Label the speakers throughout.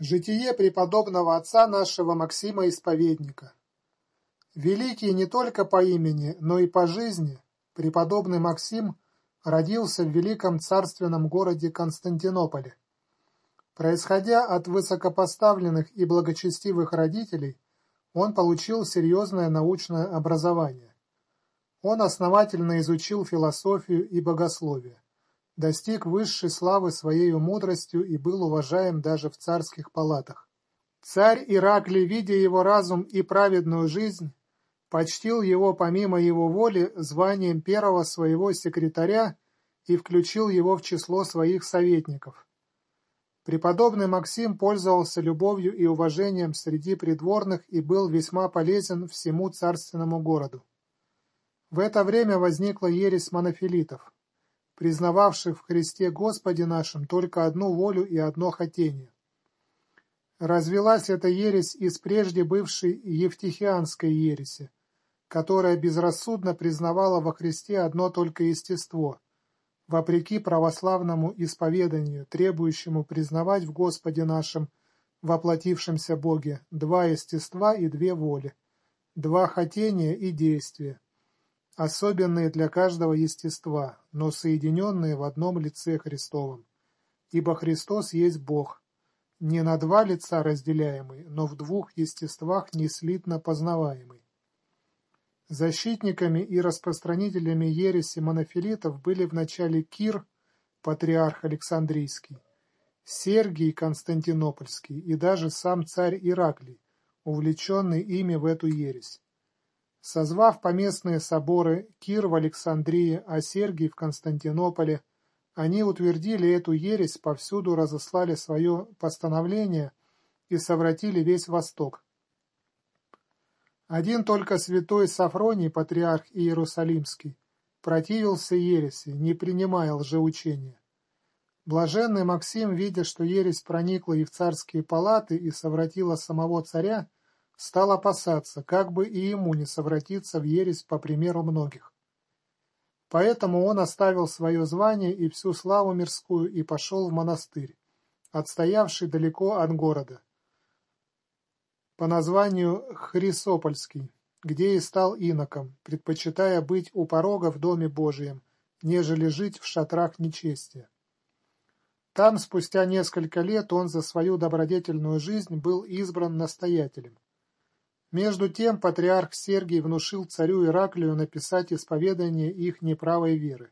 Speaker 1: Житие преподобного отца нашего Максима Исповедника. Великий не только по имени, но и по жизни, преподобный Максим родился в великом царственном городе Константинополе. Происходя от высокопоставленных и благочестивых родителей, он получил серьезное научное образование. Он основательно изучил философию и богословие достиг высшей славы своею мудростью и был уважаем даже в царских палатах. Царь Ираклий, видя его разум и праведную жизнь, почтил его помимо его воли званием первого своего секретаря и включил его в число своих советников. Преподобный Максим пользовался любовью и уважением среди придворных и был весьма полезен всему царственному городу. В это время возникла ересь монофилитов признававших в Христе Господе нашем только одну волю и одно хотение. Развелась эта ересь из прежде бывшей Евтихианской ереси, которая безрассудно признавала во Христе одно только естество, вопреки православному исповеданию, требующему признавать в Господе нашем, воплотившемся Боге, два естества и две воли, два хотения и действия особенные для каждого естества, но соединенные в одном лице Христовом. Ибо Христос есть Бог, не на два лица разделяемый, но в двух естествах неслитно познаваемый. Защитниками и распространителями ереси монофилитов были вначале Кир, патриарх Александрийский, Сергий Константинопольский и даже сам царь Ираклий, увлеченный ими в эту ересь. Созвав поместные соборы Кир в Александрии, а Сергий в Константинополе, они утвердили эту ересь, повсюду разослали свое постановление и совратили весь Восток. Один только святой Сафроний, патриарх Иерусалимский, противился ереси, не принимая лжеучения. Блаженный Максим, видя, что ересь проникла и в царские палаты и совратила самого царя, стал опасаться, как бы и ему не совратиться в ересь по примеру многих. Поэтому он оставил свое звание и всю славу мирскую и пошел в монастырь, отстоявший далеко от города, по названию Хрисопольский, где и стал иноком, предпочитая быть у порога в Доме Божием, нежели жить в шатрах нечестия. Там спустя несколько лет он за свою добродетельную жизнь был избран настоятелем. Между тем патриарх Сергий внушил царю Ираклию написать исповедание их неправой веры.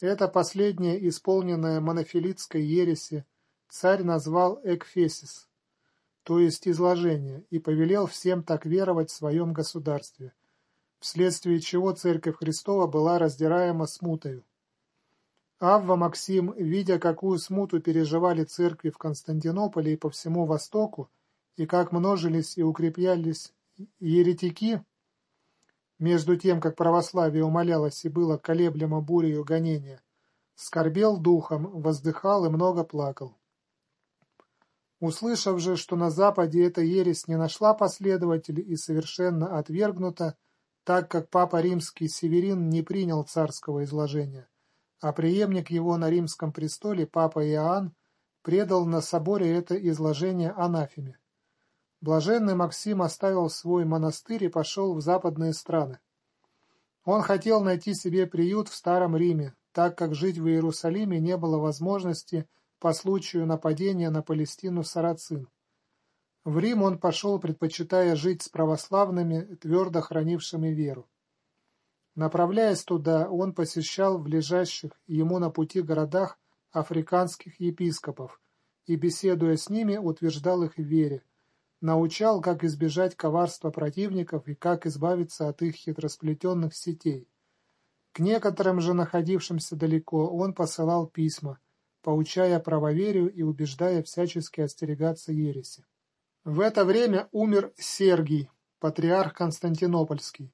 Speaker 1: Это последнее, исполненное монофилитской ереси, царь назвал «экфесис», то есть изложение, и повелел всем так веровать в своем государстве, вследствие чего Церковь Христова была раздираема смутою. Авва Максим, видя, какую смуту переживали церкви в Константинополе и по всему Востоку, и как множились и укреплялись еретики, между тем, как православие умолялось и было колеблемо бурею гонения, скорбел духом, воздыхал и много плакал. Услышав же, что на Западе эта ересь не нашла последователей и совершенно отвергнута, так как папа римский Северин не принял царского изложения, а преемник его на римском престоле, папа Иоанн, предал на соборе это изложение анафеме. Блаженный Максим оставил свой монастырь и пошел в западные страны. Он хотел найти себе приют в Старом Риме, так как жить в Иерусалиме не было возможности по случаю нападения на Палестину сарацин. В Рим он пошел, предпочитая жить с православными, твердо хранившими веру. Направляясь туда, он посещал в лежащих ему на пути городах африканских епископов и, беседуя с ними, утверждал их в вере, научал, как избежать коварства противников и как избавиться от их хитросплетенных сетей. К некоторым же находившимся далеко он посылал письма, поучая правоверию и убеждая всячески остерегаться ереси. В это время умер Сергий, патриарх Константинопольский,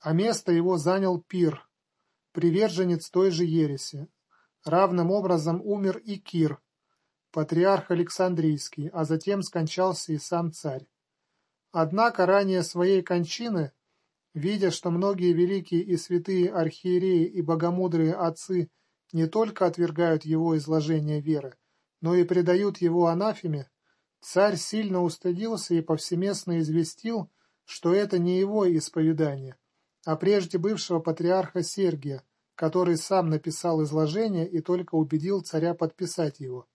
Speaker 1: а место его занял Пир, приверженец той же ереси. Равным образом умер и Кир, патриарх Александрийский, а затем скончался и сам царь. Однако ранее своей кончины, видя, что многие великие и святые архиереи и богомудрые отцы не только отвергают его изложение веры, но и предают его анафеме, Царь сильно устыдился и повсеместно известил, что это не его исповедание, а прежде бывшего патриарха Сергия, который сам написал изложение и только убедил царя подписать его.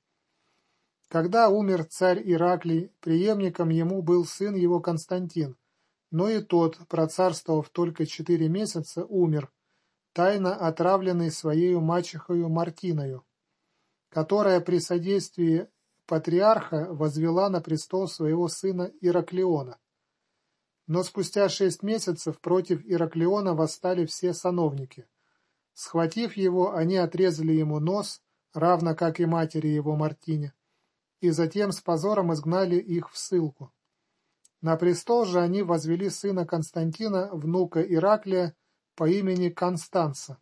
Speaker 1: Когда умер царь Ираклий, преемником ему был сын его Константин, но и тот, процарствовав только четыре месяца, умер, тайно отравленный своей мачехою Мартиною, которая при содействии патриарха возвела на престол своего сына Ираклиона. Но спустя шесть месяцев против Ираклиона восстали все сановники. Схватив его, они отрезали ему нос, равно как и матери его Мартине, и затем с позором изгнали их в ссылку. На престол же они возвели сына Константина, внука Ираклия, по имени Констанца,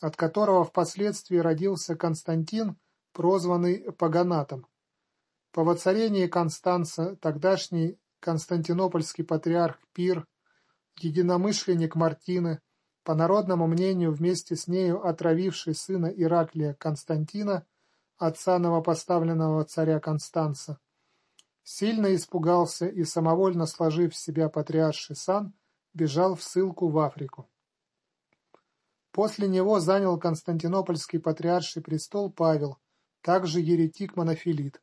Speaker 1: от которого впоследствии родился Константин, прозванный Паганатом. По воцарении Констанца тогдашний константинопольский патриарх Пир, единомышленник Мартины, по народному мнению вместе с нею отравивший сына Ираклия Константина, отца новопоставленного царя Констанца, сильно испугался и, самовольно сложив в себя патриарший сан, бежал в ссылку в Африку. После него занял Константинопольский патриарший престол Павел, также еретик-монофилит.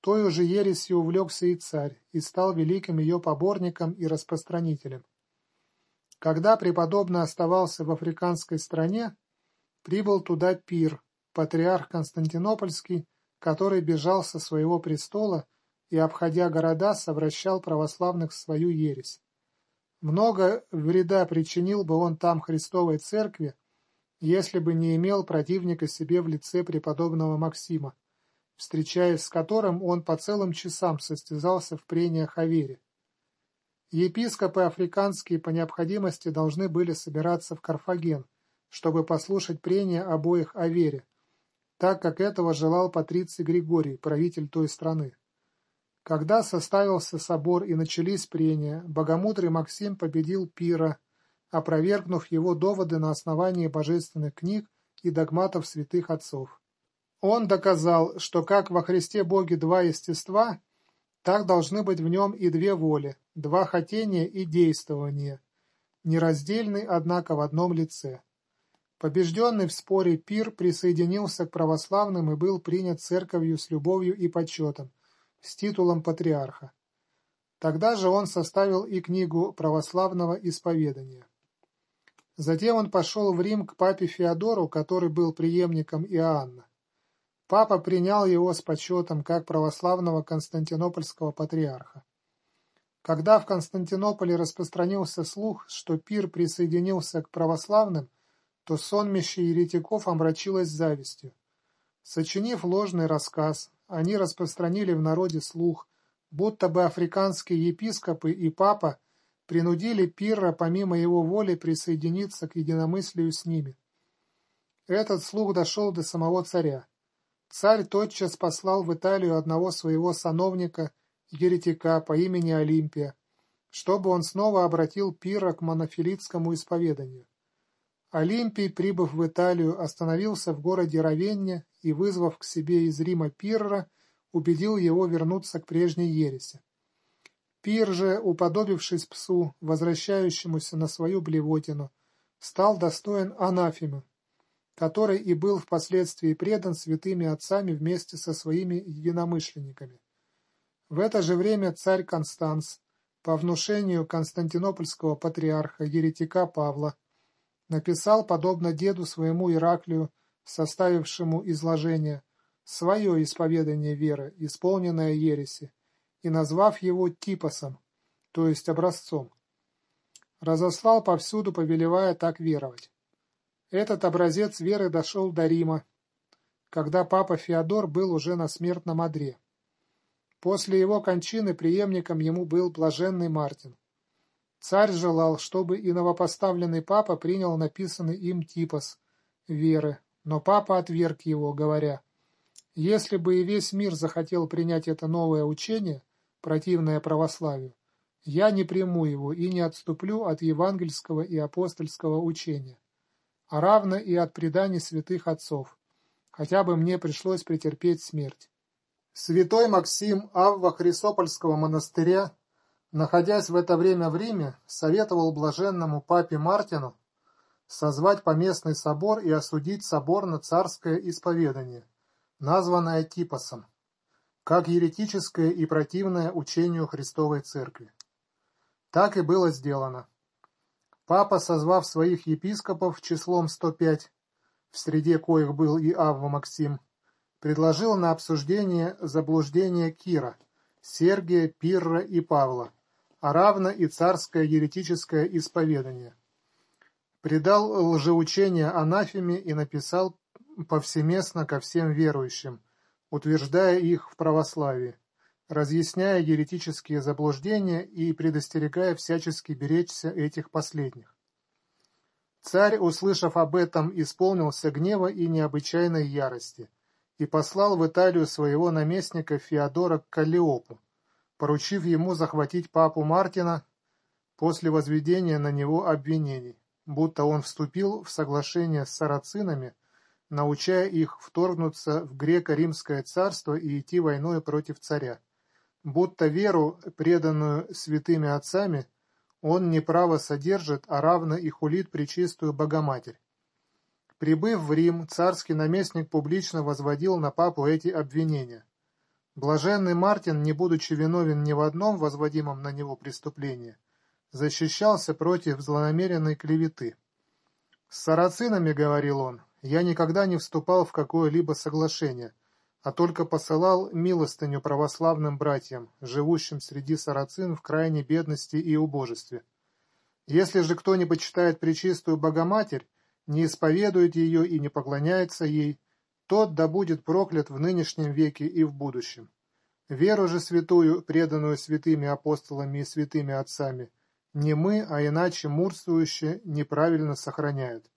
Speaker 1: Той же ересью увлекся и царь, и стал великим ее поборником и распространителем. Когда преподобный оставался в африканской стране, прибыл туда Пир, патриарх Константинопольский, который бежал со своего престола и, обходя города, совращал православных в свою ересь. Много вреда причинил бы он там Христовой Церкви, если бы не имел противника себе в лице преподобного Максима, встречаясь с которым он по целым часам состязался в прениях о вере. Епископы африканские по необходимости должны были собираться в Карфаген, чтобы послушать прения обоих о вере, так как этого желал Патриций Григорий, правитель той страны. Когда составился собор и начались прения, богомудрый Максим победил Пира, опровергнув его доводы на основании божественных книг и догматов святых отцов. Он доказал, что как во Христе Боге два естества, так должны быть в нем и две воли, два хотения и действования, нераздельны, однако, в одном лице. Побежденный в споре Пир присоединился к православным и был принят церковью с любовью и почетом, с титулом патриарха. Тогда же он составил и книгу православного исповедания. Затем он пошел в Рим к папе Феодору, который был преемником Иоанна. Папа принял его с почетом как православного константинопольского патриарха. Когда в Константинополе распространился слух, что Пир присоединился к православным, то сонмище еретиков омрачилось завистью. Сочинив ложный рассказ, они распространили в народе слух, будто бы африканские епископы и папа принудили Пирра помимо его воли присоединиться к единомыслию с ними. Этот слух дошел до самого царя. Царь тотчас послал в Италию одного своего сановника, еретика по имени Олимпия, чтобы он снова обратил Пира к монофилитскому исповеданию. Олимпий, прибыв в Италию, остановился в городе Равенне и, вызвав к себе из Рима Пирра, убедил его вернуться к прежней ереси. Пир же, уподобившись псу, возвращающемуся на свою блевотину, стал достоин анафемы, который и был впоследствии предан святыми отцами вместе со своими единомышленниками. В это же время царь Констанс, по внушению константинопольского патриарха еретика Павла, написал, подобно деду своему Ираклию, составившему изложение, свое исповедание веры, исполненное ереси, и назвав его типосом, то есть образцом. Разослал повсюду, повелевая так веровать. Этот образец веры дошел до Рима, когда папа Феодор был уже на смертном одре. После его кончины преемником ему был блаженный Мартин. Царь желал, чтобы и новопоставленный папа принял написанный им типос веры, но папа отверг его, говоря, «Если бы и весь мир захотел принять это новое учение, противное православию, я не приму его и не отступлю от евангельского и апостольского учения а равно и от преданий святых отцов, хотя бы мне пришлось претерпеть смерть. Святой Максим Авва Хрисопольского монастыря, находясь в это время в Риме, советовал блаженному папе Мартину созвать поместный собор и осудить соборно-царское исповедание, названное Типосом, как еретическое и противное учению Христовой Церкви. Так и было сделано. Папа, созвав своих епископов числом 105, в среде коих был и Авва Максим, предложил на обсуждение заблуждение Кира, Сергия, Пирра и Павла, а равно и царское еретическое исповедание. Предал лжеучение анафеме и написал повсеместно ко всем верующим, утверждая их в православии, разъясняя еретические заблуждения и предостерегая всячески беречься этих последних. Царь, услышав об этом, исполнился гнева и необычайной ярости – и послал в Италию своего наместника Феодора к Каллиопу, поручив ему захватить папу Мартина после возведения на него обвинений, будто он вступил в соглашение с сарацинами, научая их вторгнуться в греко-римское царство и идти войной против царя, будто веру, преданную святыми отцами, он не право содержит, а равно и хулит пречистую Богоматерь. Прибыв в Рим, царский наместник публично возводил на папу эти обвинения. Блаженный Мартин, не будучи виновен ни в одном возводимом на него преступлении, защищался против злонамеренной клеветы. «С сарацинами, — говорил он, — я никогда не вступал в какое-либо соглашение, а только посылал милостыню православным братьям, живущим среди сарацин в крайней бедности и убожестве. Если же кто-нибудь читает Пречистую Богоматерь, не исповедует ее и не поклоняется ей, тот да будет проклят в нынешнем веке и в будущем. Веру же святую, преданную святыми апостолами и святыми отцами, не мы, а иначе мурствующие неправильно сохраняют.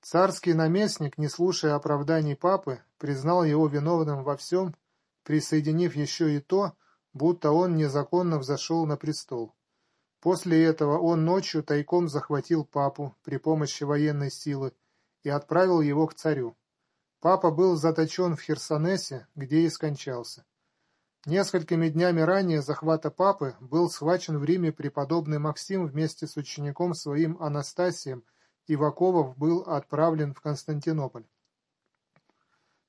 Speaker 1: Царский наместник, не слушая оправданий папы, признал его виновным во всем, присоединив еще и то, будто он незаконно взошел на престол. После этого он ночью тайком захватил папу при помощи военной силы и отправил его к царю. Папа был заточен в Херсонесе, где и скончался. Несколькими днями ранее захвата папы был схвачен в Риме преподобный Максим вместе с учеником своим Анастасием, и Ваковов был отправлен в Константинополь.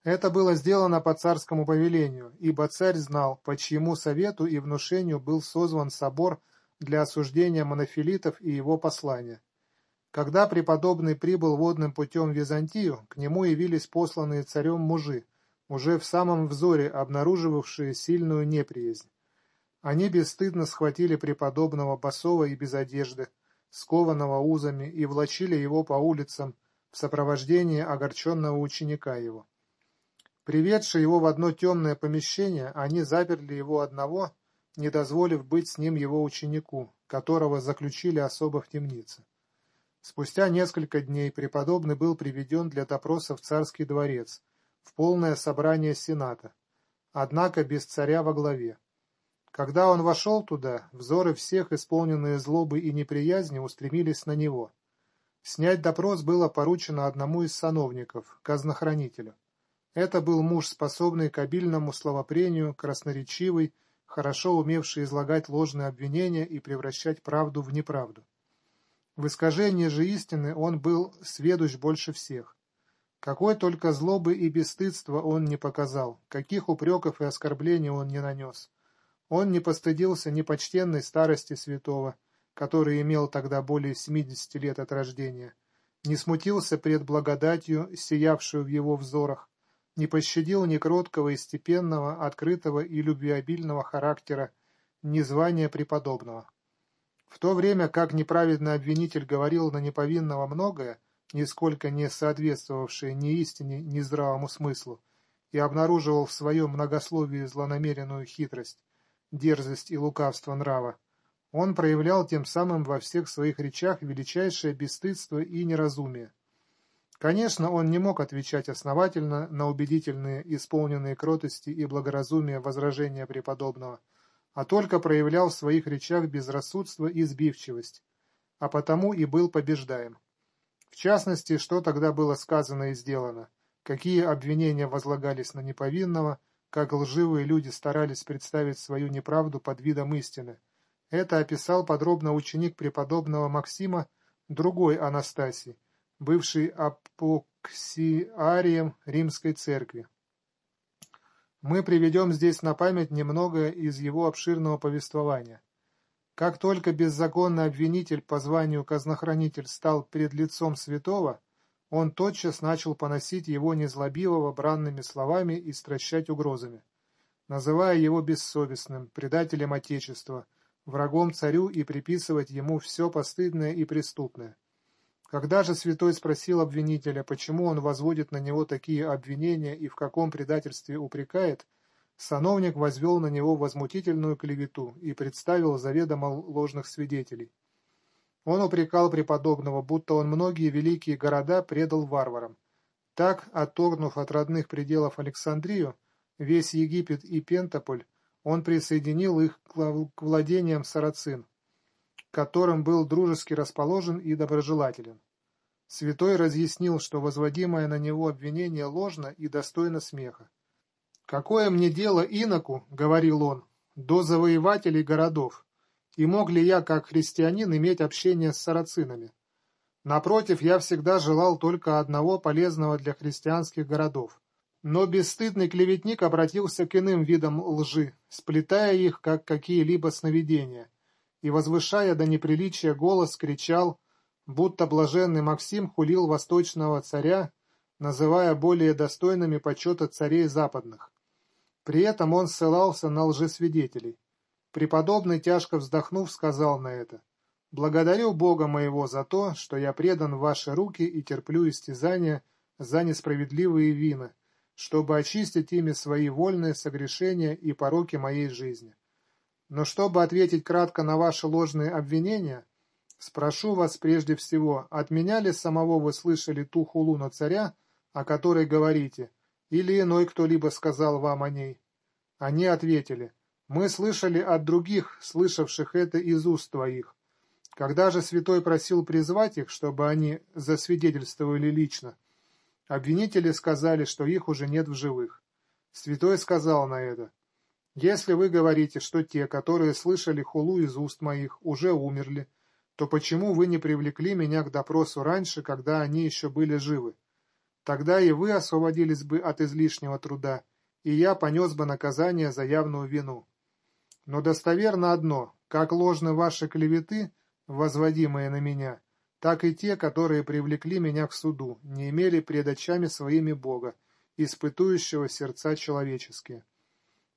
Speaker 1: Это было сделано по царскому повелению, ибо царь знал, по чьему совету и внушению был созван собор для осуждения монофилитов и его послания. Когда преподобный прибыл водным путем в Византию, к нему явились посланные царем мужи, уже в самом взоре обнаруживавшие сильную неприязнь. Они бесстыдно схватили преподобного босого и без одежды, скованного узами, и влачили его по улицам в сопровождении огорченного ученика его. Приведши его в одно темное помещение, они заперли его одного не дозволив быть с ним его ученику, которого заключили особо в темнице. Спустя несколько дней преподобный был приведен для допроса в царский дворец, в полное собрание сената, однако без царя во главе. Когда он вошел туда, взоры всех, исполненные злобы и неприязни, устремились на него. Снять допрос было поручено одному из сановников, казнохранителю. Это был муж, способный к обильному словопрению, красноречивый, хорошо умевший излагать ложные обвинения и превращать правду в неправду. В искажении же истины он был сведущ больше всех. Какой только злобы и бесстыдства он не показал, каких упреков и оскорблений он не нанес. Он не постыдился ни почтенной старости святого, который имел тогда более семидесяти лет от рождения, не смутился пред благодатью, сиявшую в его взорах, не пощадил ни кроткого и степенного, открытого и любвеобильного характера, ни звания преподобного. В то время как неправедный обвинитель говорил на неповинного многое, нисколько не соответствовавшее ни истине, ни здравому смыслу, и обнаруживал в своем многословии злонамеренную хитрость, дерзость и лукавство нрава, он проявлял тем самым во всех своих речах величайшее бесстыдство и неразумие. Конечно, он не мог отвечать основательно на убедительные, исполненные кротости и благоразумия возражения преподобного, а только проявлял в своих речах безрассудство и сбивчивость, а потому и был побеждаем. В частности, что тогда было сказано и сделано, какие обвинения возлагались на неповинного, как лживые люди старались представить свою неправду под видом истины. Это описал подробно ученик преподобного Максима, другой Анастасий, бывший апоксиарием Римской Церкви. Мы приведем здесь на память немного из его обширного повествования. Как только беззаконный обвинитель по званию казнохранитель стал перед лицом святого, он тотчас начал поносить его незлобивого бранными словами и стращать угрозами, называя его бессовестным, предателем Отечества, врагом царю и приписывать ему все постыдное и преступное. Когда же святой спросил обвинителя, почему он возводит на него такие обвинения и в каком предательстве упрекает, Сановник возвел на него возмутительную клевету и представил заведомо ложных свидетелей. Он упрекал преподобного, будто он многие великие города предал варварам. Так, отторгнув от родных пределов Александрию, весь Египет и Пентаполь, он присоединил их к владениям сарацин, которым был дружески расположен и доброжелателен. Святой разъяснил, что возводимое на него обвинение ложно и достойно смеха. «Какое мне дело иноку, — говорил он, — до завоевателей городов, и мог ли я, как христианин, иметь общение с сарацинами? Напротив, я всегда желал только одного полезного для христианских городов. Но бесстыдный клеветник обратился к иным видам лжи, сплетая их, как какие-либо сновидения, и, возвышая до неприличия голос, кричал, будто блаженный Максим хулил восточного царя, называя более достойными почета царей западных. При этом он ссылался на лжесвидетелей. Преподобный, тяжко вздохнув, сказал на это, «Благодарю Бога моего за то, что я предан в ваши руки и терплю истязания за несправедливые вины, чтобы очистить ими свои вольные согрешения и пороки моей жизни. Но чтобы ответить кратко на ваши ложные обвинения, спрошу вас прежде всего, от меня ли самого вы слышали ту хулу на царя, о которой говорите, или иной кто-либо сказал вам о ней? Они ответили, мы слышали от других, слышавших это из уст твоих. Когда же святой просил призвать их, чтобы они засвидетельствовали лично, обвинители сказали, что их уже нет в живых. Святой сказал на это, «Если вы говорите, что те, которые слышали хулу из уст моих, уже умерли, то почему вы не привлекли меня к допросу раньше, когда они еще были живы? Тогда и вы освободились бы от излишнего труда, и я понес бы наказание за явную вину. Но достоверно одно, как ложны ваши клеветы, возводимые на меня, так и те, которые привлекли меня к суду, не имели пред очами своими Бога, испытующего сердца человеческие.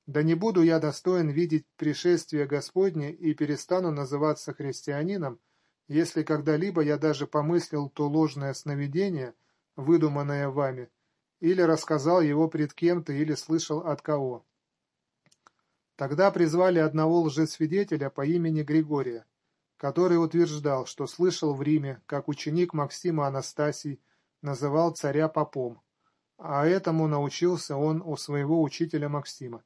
Speaker 1: Да не буду я достоин видеть пришествие Господне и перестану называться христианином, если когда-либо я даже помыслил то ложное сновидение, выдуманное вами, или рассказал его пред кем-то, или слышал от кого. Тогда призвали одного лжесвидетеля по имени Григория, который утверждал, что слышал в Риме, как ученик Максима Анастасий называл царя попом, а этому научился он у своего учителя Максима.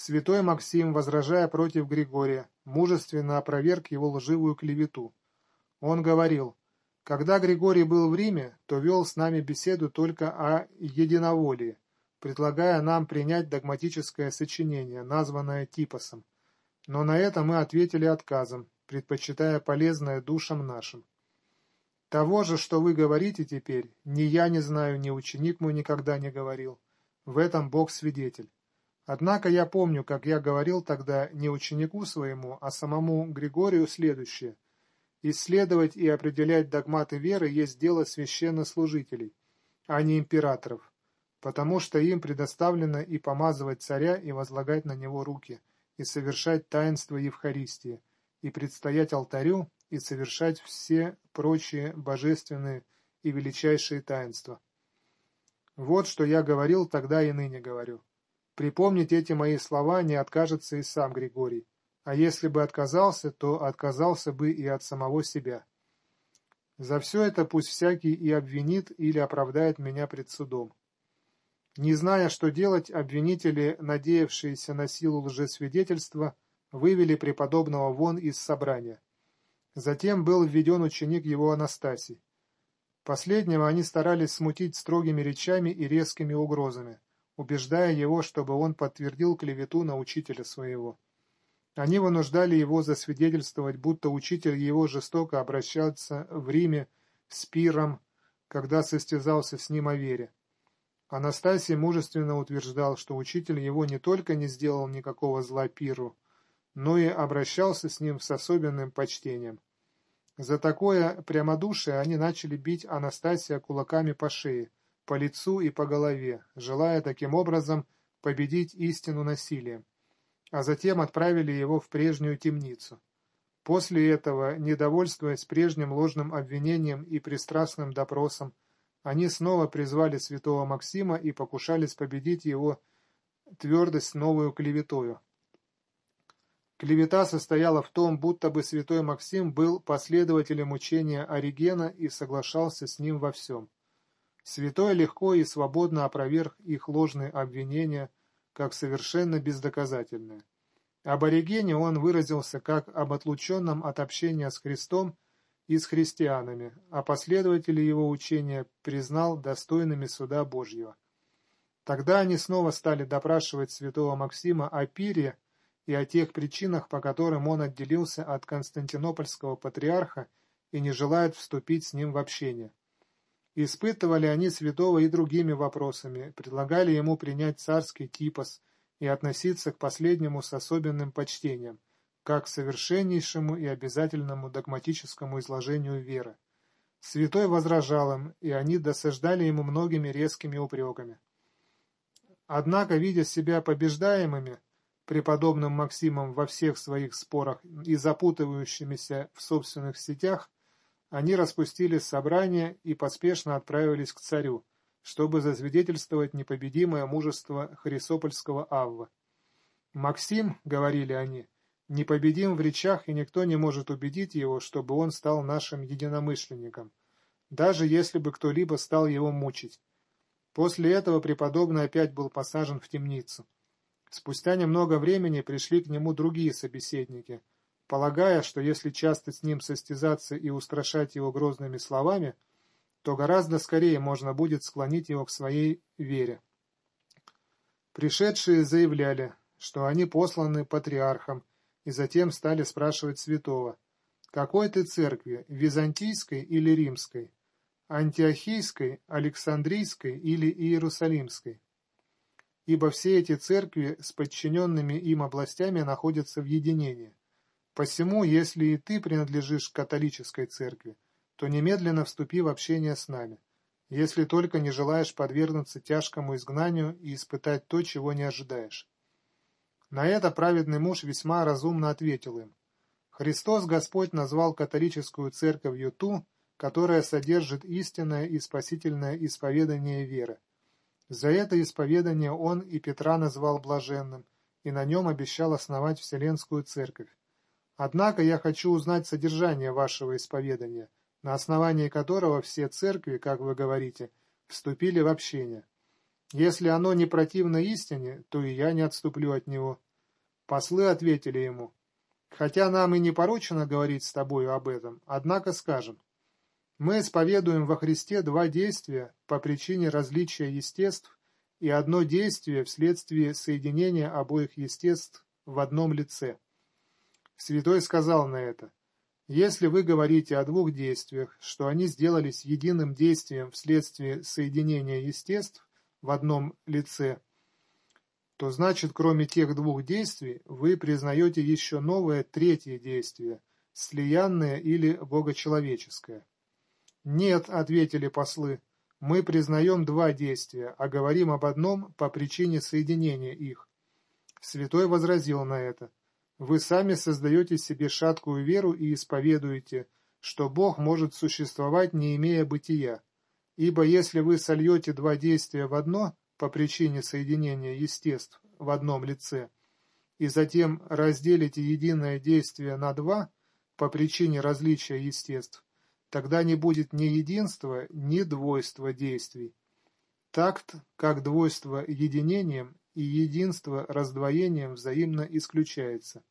Speaker 1: Святой Максим, возражая против Григория, мужественно опроверг его лживую клевету. Он говорил, когда Григорий был в Риме, то вел с нами беседу только о единоволии, предлагая нам принять догматическое сочинение, названное Типосом. Но на это мы ответили отказом, предпочитая полезное душам нашим. Того же, что вы говорите теперь, ни я не знаю, ни ученик мой никогда не говорил. В этом Бог свидетель. Однако я помню, как я говорил тогда не ученику своему, а самому Григорию следующее – Исследовать и определять догматы веры есть дело священнослужителей, а не императоров, потому что им предоставлено и помазывать царя, и возлагать на него руки, и совершать таинство Евхаристии, и предстоять алтарю, и совершать все прочие божественные и величайшие таинства. Вот что я говорил тогда и ныне говорю. Припомнить эти мои слова не откажется и сам Григорий а если бы отказался, то отказался бы и от самого себя. За все это пусть всякий и обвинит или оправдает меня пред судом. Не зная, что делать, обвинители, надеявшиеся на силу лжесвидетельства, вывели преподобного вон из собрания. Затем был введен ученик его Анастасий. Последнего они старались смутить строгими речами и резкими угрозами. Убеждая его, чтобы он подтвердил клевету на учителя своего. Они вынуждали его засвидетельствовать, будто учитель его жестоко обращался в Риме с Пиром, когда состязался с ним о вере. Анастасий мужественно утверждал, что учитель его не только не сделал никакого зла Пиру, но и обращался с ним с особенным почтением. За такое прямодушие они начали бить Анастасия кулаками по шее, по лицу и по голове, желая таким образом победить истину насилием а затем отправили его в прежнюю темницу. После этого, недовольствуясь прежним ложным обвинением и пристрастным допросом, они снова призвали святого Максима и покушались победить его твердость новую клеветою. Клевета состояла в том, будто бы святой Максим был последователем учения Оригена и соглашался с ним во всем. Святой легко и свободно опроверг их ложные обвинения, как совершенно бездоказательное. Об Оригене он выразился как об отлученном от общения с Христом и с христианами, а последователи его учения признал достойными суда Божьего. Тогда они снова стали допрашивать святого Максима о пире и о тех причинах, по которым он отделился от константинопольского патриарха и не желает вступить с ним в общение. Испытывали они святого и другими вопросами, предлагали ему принять царский типос и относиться к последнему с особенным почтением, как к совершеннейшему и обязательному догматическому изложению веры. Святой возражал им, и они досаждали ему многими резкими упреками. Однако, видя себя побеждаемыми, преподобным Максимом во всех своих спорах и запутывающимися в собственных сетях, они распустили собрание и поспешно отправились к царю, чтобы засвидетельствовать непобедимое мужество Хрисопольского Авва. «Максим, — говорили они, — непобедим в речах, и никто не может убедить его, чтобы он стал нашим единомышленником, даже если бы кто-либо стал его мучить. После этого преподобный опять был посажен в темницу. Спустя немного времени пришли к нему другие собеседники — полагая, что если часто с ним состязаться и устрашать его грозными словами, то гораздо скорее можно будет склонить его к своей вере. Пришедшие заявляли, что они посланы патриархом, и затем стали спрашивать святого, какой ты церкви, византийской или римской, антиохийской, александрийской или иерусалимской? Ибо все эти церкви с подчиненными им областями находятся в единении. Посему, если и ты принадлежишь к католической церкви, то немедленно вступи в общение с нами, если только не желаешь подвергнуться тяжкому изгнанию и испытать то, чего не ожидаешь. На это праведный муж весьма разумно ответил им. Христос Господь назвал католическую церковью ту, которая содержит истинное и спасительное исповедание веры. За это исповедание он и Петра назвал блаженным, и на нем обещал основать Вселенскую Церковь. Однако я хочу узнать содержание вашего исповедания, на основании которого все церкви, как вы говорите, вступили в общение. Если оно не противно истине, то и я не отступлю от него. Послы ответили ему, хотя нам и не поручено говорить с тобою об этом, однако скажем. Мы исповедуем во Христе два действия по причине различия естеств и одно действие вследствие соединения обоих естеств в одном лице. Святой сказал на это, «Если вы говорите о двух действиях, что они сделались единым действием вследствие соединения естеств в одном лице, то значит, кроме тех двух действий, вы признаете еще новое третье действие, слиянное или богочеловеческое». «Нет», — ответили послы, — «мы признаем два действия, а говорим об одном по причине соединения их». Святой возразил на это, вы сами создаете себе шаткую веру и исповедуете, что Бог может существовать, не имея бытия. Ибо если вы сольете два действия в одно по причине соединения естеств в одном лице, и затем разделите единое действие на два по причине различия естеств, тогда не будет ни единства, ни двойства действий. Такт, как двойство единением, и единство раздвоением взаимно исключается.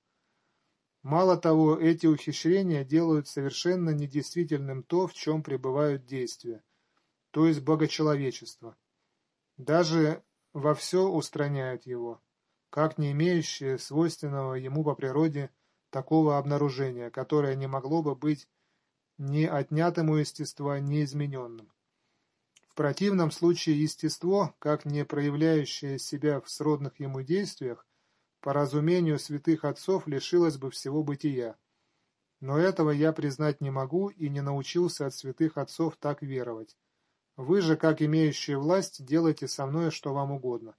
Speaker 1: Мало того, эти ухищрения делают совершенно недействительным то, в чем пребывают действия, то есть богочеловечество. Даже во все устраняют его, как не имеющие свойственного ему по природе такого обнаружения, которое не могло бы быть ни отнятым у естества, ни измененным. В противном случае естество, как не проявляющее себя в сродных ему действиях, по разумению святых отцов лишилось бы всего бытия. Но этого я признать не могу и не научился от святых отцов так веровать. Вы же, как имеющие власть, делайте со мной что вам угодно.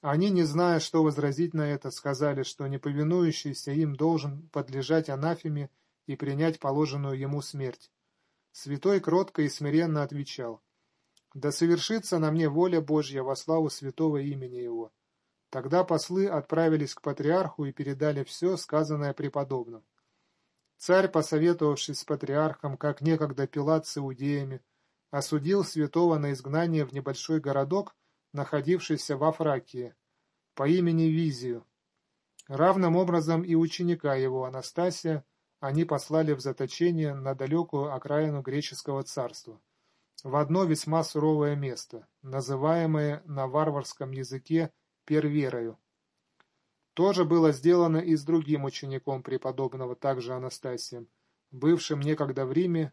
Speaker 1: Они, не зная, что возразить на это, сказали, что неповинующийся им должен подлежать анафеме и принять положенную ему смерть. Святой кротко и смиренно отвечал, «Да совершится на мне воля Божья во славу святого имени Его». Тогда послы отправились к патриарху и передали все, сказанное преподобным. Царь, посоветовавшись с патриархом, как некогда Пилат с иудеями, осудил святого на изгнание в небольшой городок, находившийся во Фракии, по имени Визию. Равным образом и ученика его, Анастасия, они послали в заточение на далекую окраину греческого царства, в одно весьма суровое место, называемое на варварском языке Перверою. То же было сделано и с другим учеником преподобного также Анастасием, бывшим некогда в Риме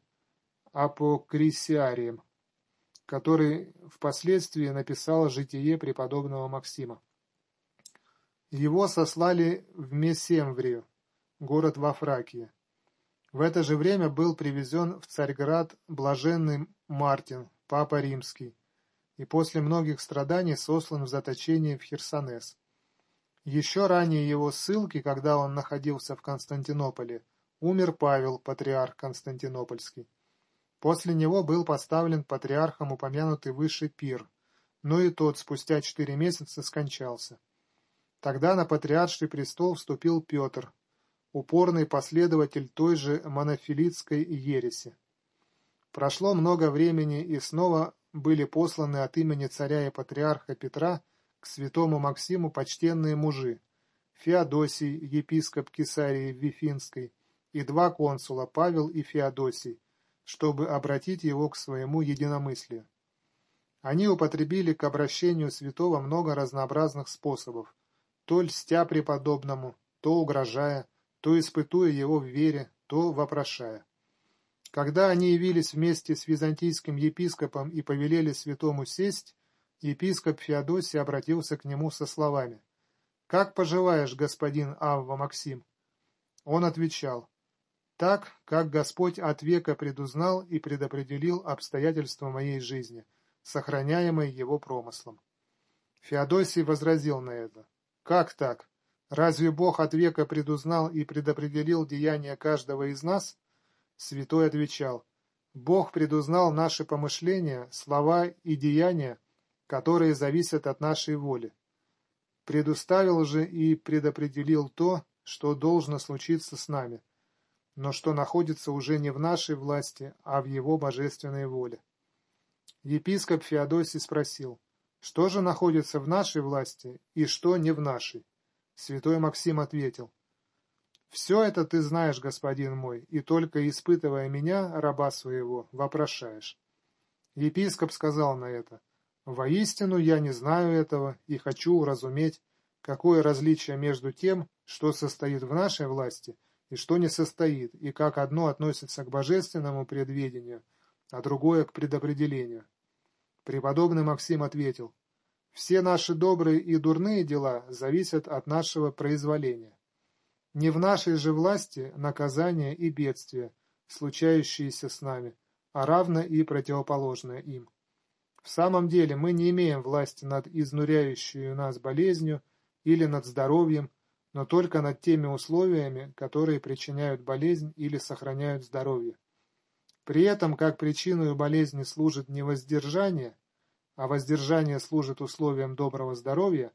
Speaker 1: Апокрисиарием, который впоследствии написал житие преподобного Максима. Его сослали в Месемврию, город во Фракии. В это же время был привезен в Царьград блаженный Мартин, папа римский, и после многих страданий сослан в заточение в Херсонес. Еще ранее его ссылки, когда он находился в Константинополе, умер Павел, патриарх Константинопольский. После него был поставлен патриархом упомянутый выше Пир, но и тот спустя четыре месяца скончался. Тогда на патриарший престол вступил Петр, упорный последователь той же монофилитской ереси. Прошло много времени, и снова были посланы от имени царя и патриарха Петра к святому Максиму почтенные мужи Феодосий, епископ Кесарии Вифинской, и два консула Павел и Феодосий, чтобы обратить его к своему единомыслию. Они употребили к обращению святого много разнообразных способов, то льстя преподобному, то угрожая, то испытуя его в вере, то вопрошая. Когда они явились вместе с византийским епископом и повелели святому сесть, епископ Феодосий обратился к нему со словами «Как поживаешь, господин Авва Максим?» Он отвечал так, как Господь от века предузнал и предопределил обстоятельства моей жизни, сохраняемой его промыслом. Феодосий возразил на это. Как так? Разве Бог от века предузнал и предопределил деяния каждого из нас? Святой отвечал. Бог предузнал наши помышления, слова и деяния, которые зависят от нашей воли. Предуставил же и предопределил то, что должно случиться с нами – но что находится уже не в нашей власти, а в его божественной воле. Епископ Феодосий спросил, что же находится в нашей власти и что не в нашей? Святой Максим ответил, «Все это ты знаешь, господин мой, и только испытывая меня, раба своего, вопрошаешь». Епископ сказал на это, «Воистину я не знаю этого и хочу уразуметь, какое различие между тем, что состоит в нашей власти, и что не состоит, и как одно относится к божественному предведению, а другое к предопределению. Преподобный Максим ответил, «Все наши добрые и дурные дела зависят от нашего произволения. Не в нашей же власти наказание и бедствие, случающиеся с нами, а равно и противоположное им. В самом деле мы не имеем власти над изнуряющей нас болезнью или над здоровьем, но только над теми условиями, которые причиняют болезнь или сохраняют здоровье. При этом как причиной болезни служит не воздержание, а воздержание служит условием доброго здоровья,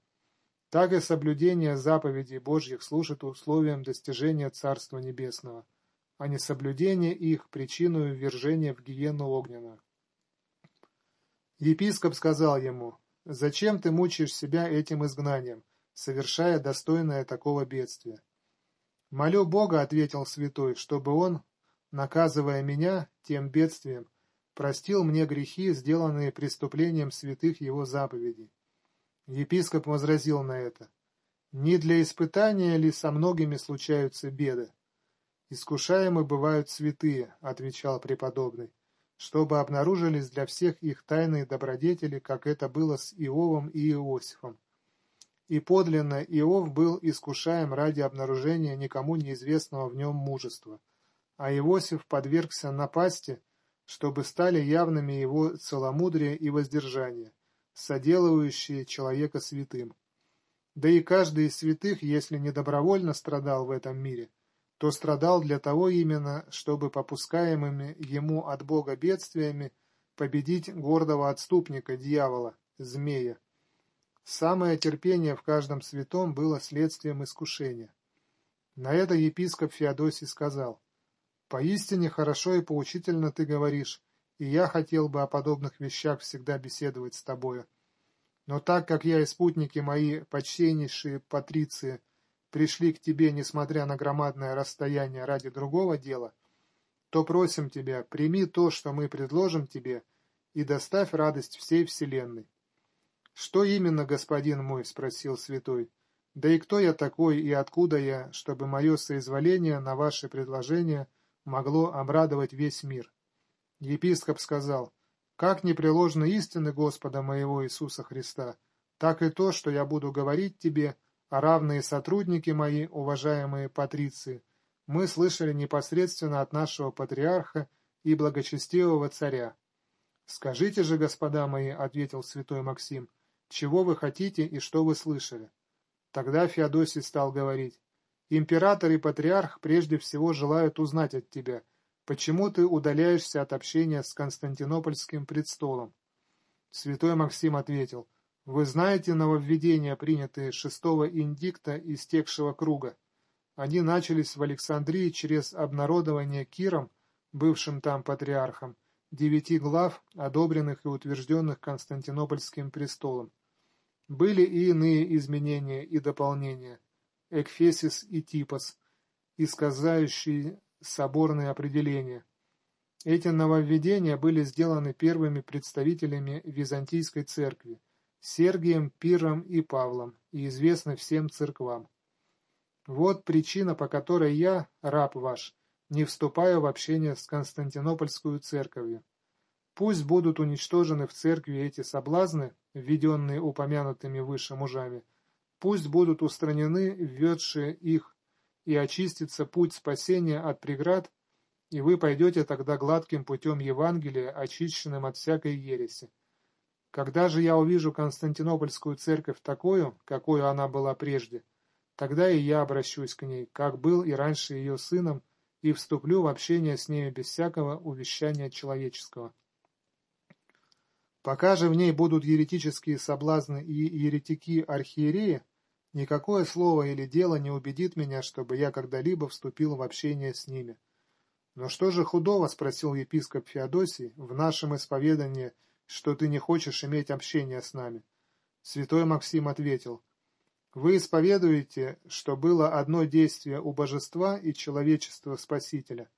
Speaker 1: так и соблюдение заповедей Божьих служит условием достижения Царства Небесного, а не соблюдение их причиной ввержения в гиену огненную. Епископ сказал ему, «Зачем ты мучаешь себя этим изгнанием? совершая достойное такого бедствия. «Молю Бога», — ответил святой, — «чтобы Он, наказывая меня тем бедствием, простил мне грехи, сделанные преступлением святых Его заповедей. Епископ возразил на это. Не для испытания ли со многими случаются беды? Искушаемы бывают святые, отвечал преподобный, чтобы обнаружились для всех их тайные добродетели, как это было с Иовом и Иосифом. И подлинно Иов был искушаем ради обнаружения никому неизвестного в нем мужества, а Иосиф подвергся напасти, чтобы стали явными его целомудрие и воздержание, соделывающие человека святым. Да и каждый из святых, если не добровольно страдал в этом мире, то страдал для того именно, чтобы попускаемыми ему от Бога бедствиями победить гордого отступника, дьявола, змея. Самое терпение в каждом святом было следствием искушения. На это епископ Феодосий сказал, «Поистине хорошо и поучительно ты говоришь, и я хотел бы о подобных вещах всегда беседовать с тобою. Но так как я и спутники мои, почтеннейшие патриции, пришли к тебе, несмотря на громадное расстояние ради другого дела, то просим тебя, прими то, что мы предложим тебе, и доставь радость всей вселенной. «Что именно, господин мой?» — спросил святой. «Да и кто я такой и откуда я, чтобы мое соизволение на ваше предложение могло обрадовать весь мир?» Епископ сказал, «Как непреложны истины Господа моего Иисуса Христа, так и то, что я буду говорить тебе, а равные сотрудники мои, уважаемые патриции, мы слышали непосредственно от нашего патриарха и благочестивого царя. «Скажите же, господа мои», — ответил святой Максим, — чего вы хотите и что вы слышали? Тогда Феодосий стал говорить. Император и патриарх прежде всего желают узнать от тебя, почему ты удаляешься от общения с Константинопольским предстолом. Святой Максим ответил. Вы знаете нововведения, принятые шестого индикта истекшего круга. Они начались в Александрии через обнародование Киром, бывшим там патриархом, девяти глав, одобренных и утвержденных Константинопольским престолом. Были и иные изменения и дополнения, экфесис и типос, исказающие соборные определения. Эти нововведения были сделаны первыми представителями Византийской церкви, Сергием, Пиром и Павлом, и известны всем церквам. Вот причина, по которой я, раб ваш, не вступаю в общение с Константинопольскую церковью. Пусть будут уничтожены в церкви эти соблазны, введенные упомянутыми выше мужами, пусть будут устранены введшие их, и очистится путь спасения от преград, и вы пойдете тогда гладким путем Евангелия, очищенным от всякой ереси. Когда же я увижу Константинопольскую церковь такую, какой она была прежде, тогда и я обращусь к ней, как был и раньше ее сыном, и вступлю в общение с нею без всякого увещания человеческого. Пока же в ней будут еретические соблазны и еретики-архиереи, никакое слово или дело не убедит меня, чтобы я когда-либо вступил в общение с ними. «Но что же худого?» — спросил епископ Феодосий в нашем исповедании, что ты не хочешь иметь общения с нами. Святой Максим ответил, «Вы исповедуете, что было одно действие у божества и человечества Спасителя.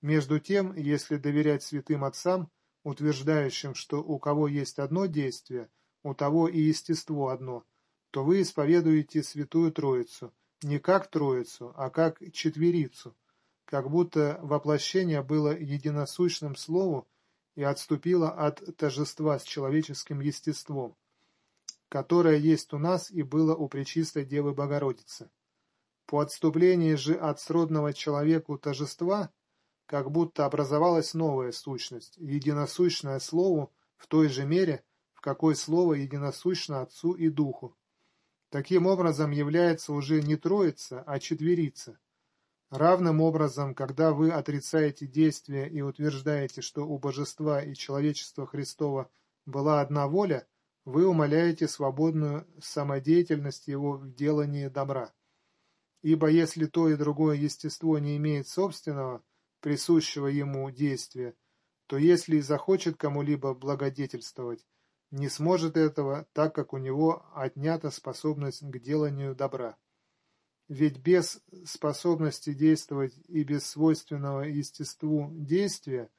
Speaker 1: Между тем, если доверять святым отцам, утверждающим, что у кого есть одно действие, у того и естество одно, то вы исповедуете Святую Троицу, не как Троицу, а как четверицу, как будто воплощение было единосущным слову и отступило от тожества с человеческим естеством, которое есть у нас и было у Пречистой Девы Богородицы. По отступлении же от сродного человеку тожества как будто образовалась новая сущность, единосущное Слову в той же мере, в какой Слово единосущно Отцу и Духу. Таким образом является уже не Троица, а Четверица. Равным образом, когда вы отрицаете действия и утверждаете, что у Божества и человечества Христова была одна воля, вы умаляете свободную самодеятельность его в делании добра. Ибо если то и другое естество не имеет собственного, присущего ему действия, то если и захочет кому-либо благодетельствовать, не сможет этого, так как у него отнята способность к деланию добра. Ведь без способности действовать и без свойственного естеству действия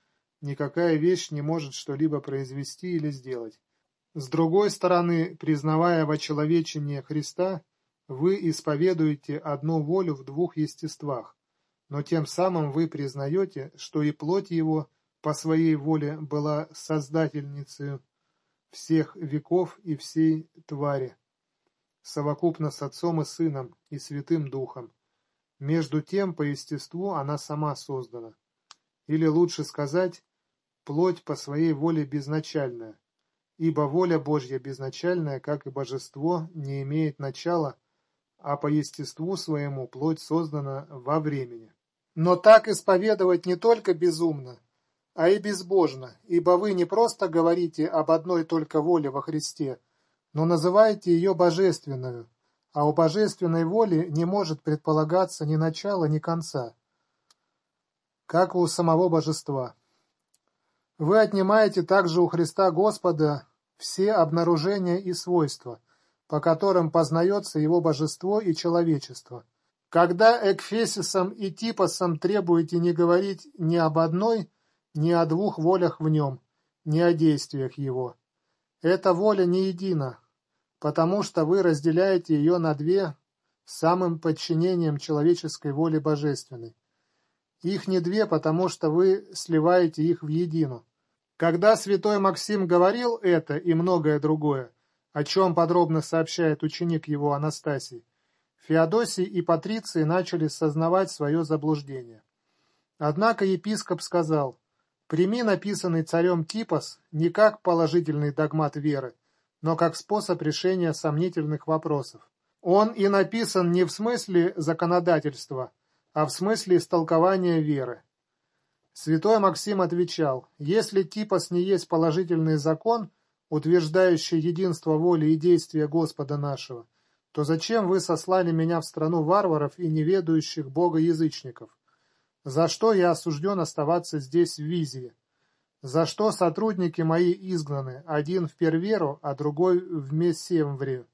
Speaker 1: никакая вещь не может что-либо произвести или сделать. С другой стороны, признавая вочеловечение Христа, вы исповедуете одну волю в двух естествах, но тем самым вы признаете, что и плоть его по своей воле была создательницей всех веков и всей твари, совокупно с Отцом и Сыном и Святым Духом. Между тем, по естеству она сама создана. Или лучше сказать, плоть по своей воле безначальная, ибо воля Божья безначальная, как и божество, не имеет начала, а по естеству своему плоть создана во времени. Но так исповедовать не только безумно, а и безбожно, ибо вы не просто говорите об одной только воле во Христе, но называете ее божественную, а у божественной воли не может предполагаться ни начала, ни конца, как у самого божества. Вы отнимаете также у Христа Господа все обнаружения и свойства, по которым познается его божество и человечество. Когда экфесисом и типосом требуете не говорить ни об одной, ни о двух волях в нем, ни о действиях его. Эта воля не едина, потому что вы разделяете ее на две самым подчинением человеческой воли божественной. Их не две, потому что вы сливаете их в едину. Когда святой Максим говорил это и многое другое, о чем подробно сообщает ученик его Анастасий, Феодосий и Патриции начали сознавать свое заблуждение. Однако епископ сказал, «Прими написанный царем Типос не как положительный догмат веры, но как способ решения сомнительных вопросов. Он и написан не в смысле законодательства, а в смысле истолкования веры. Святой Максим отвечал, если типос не есть положительный закон, утверждающий единство воли и действия Господа нашего, то зачем вы сослали меня в страну варваров и неведающих Бога язычников? За что я осужден оставаться здесь в Визии? За что сотрудники мои изгнаны, один в Перверу, а другой в Мессемвре?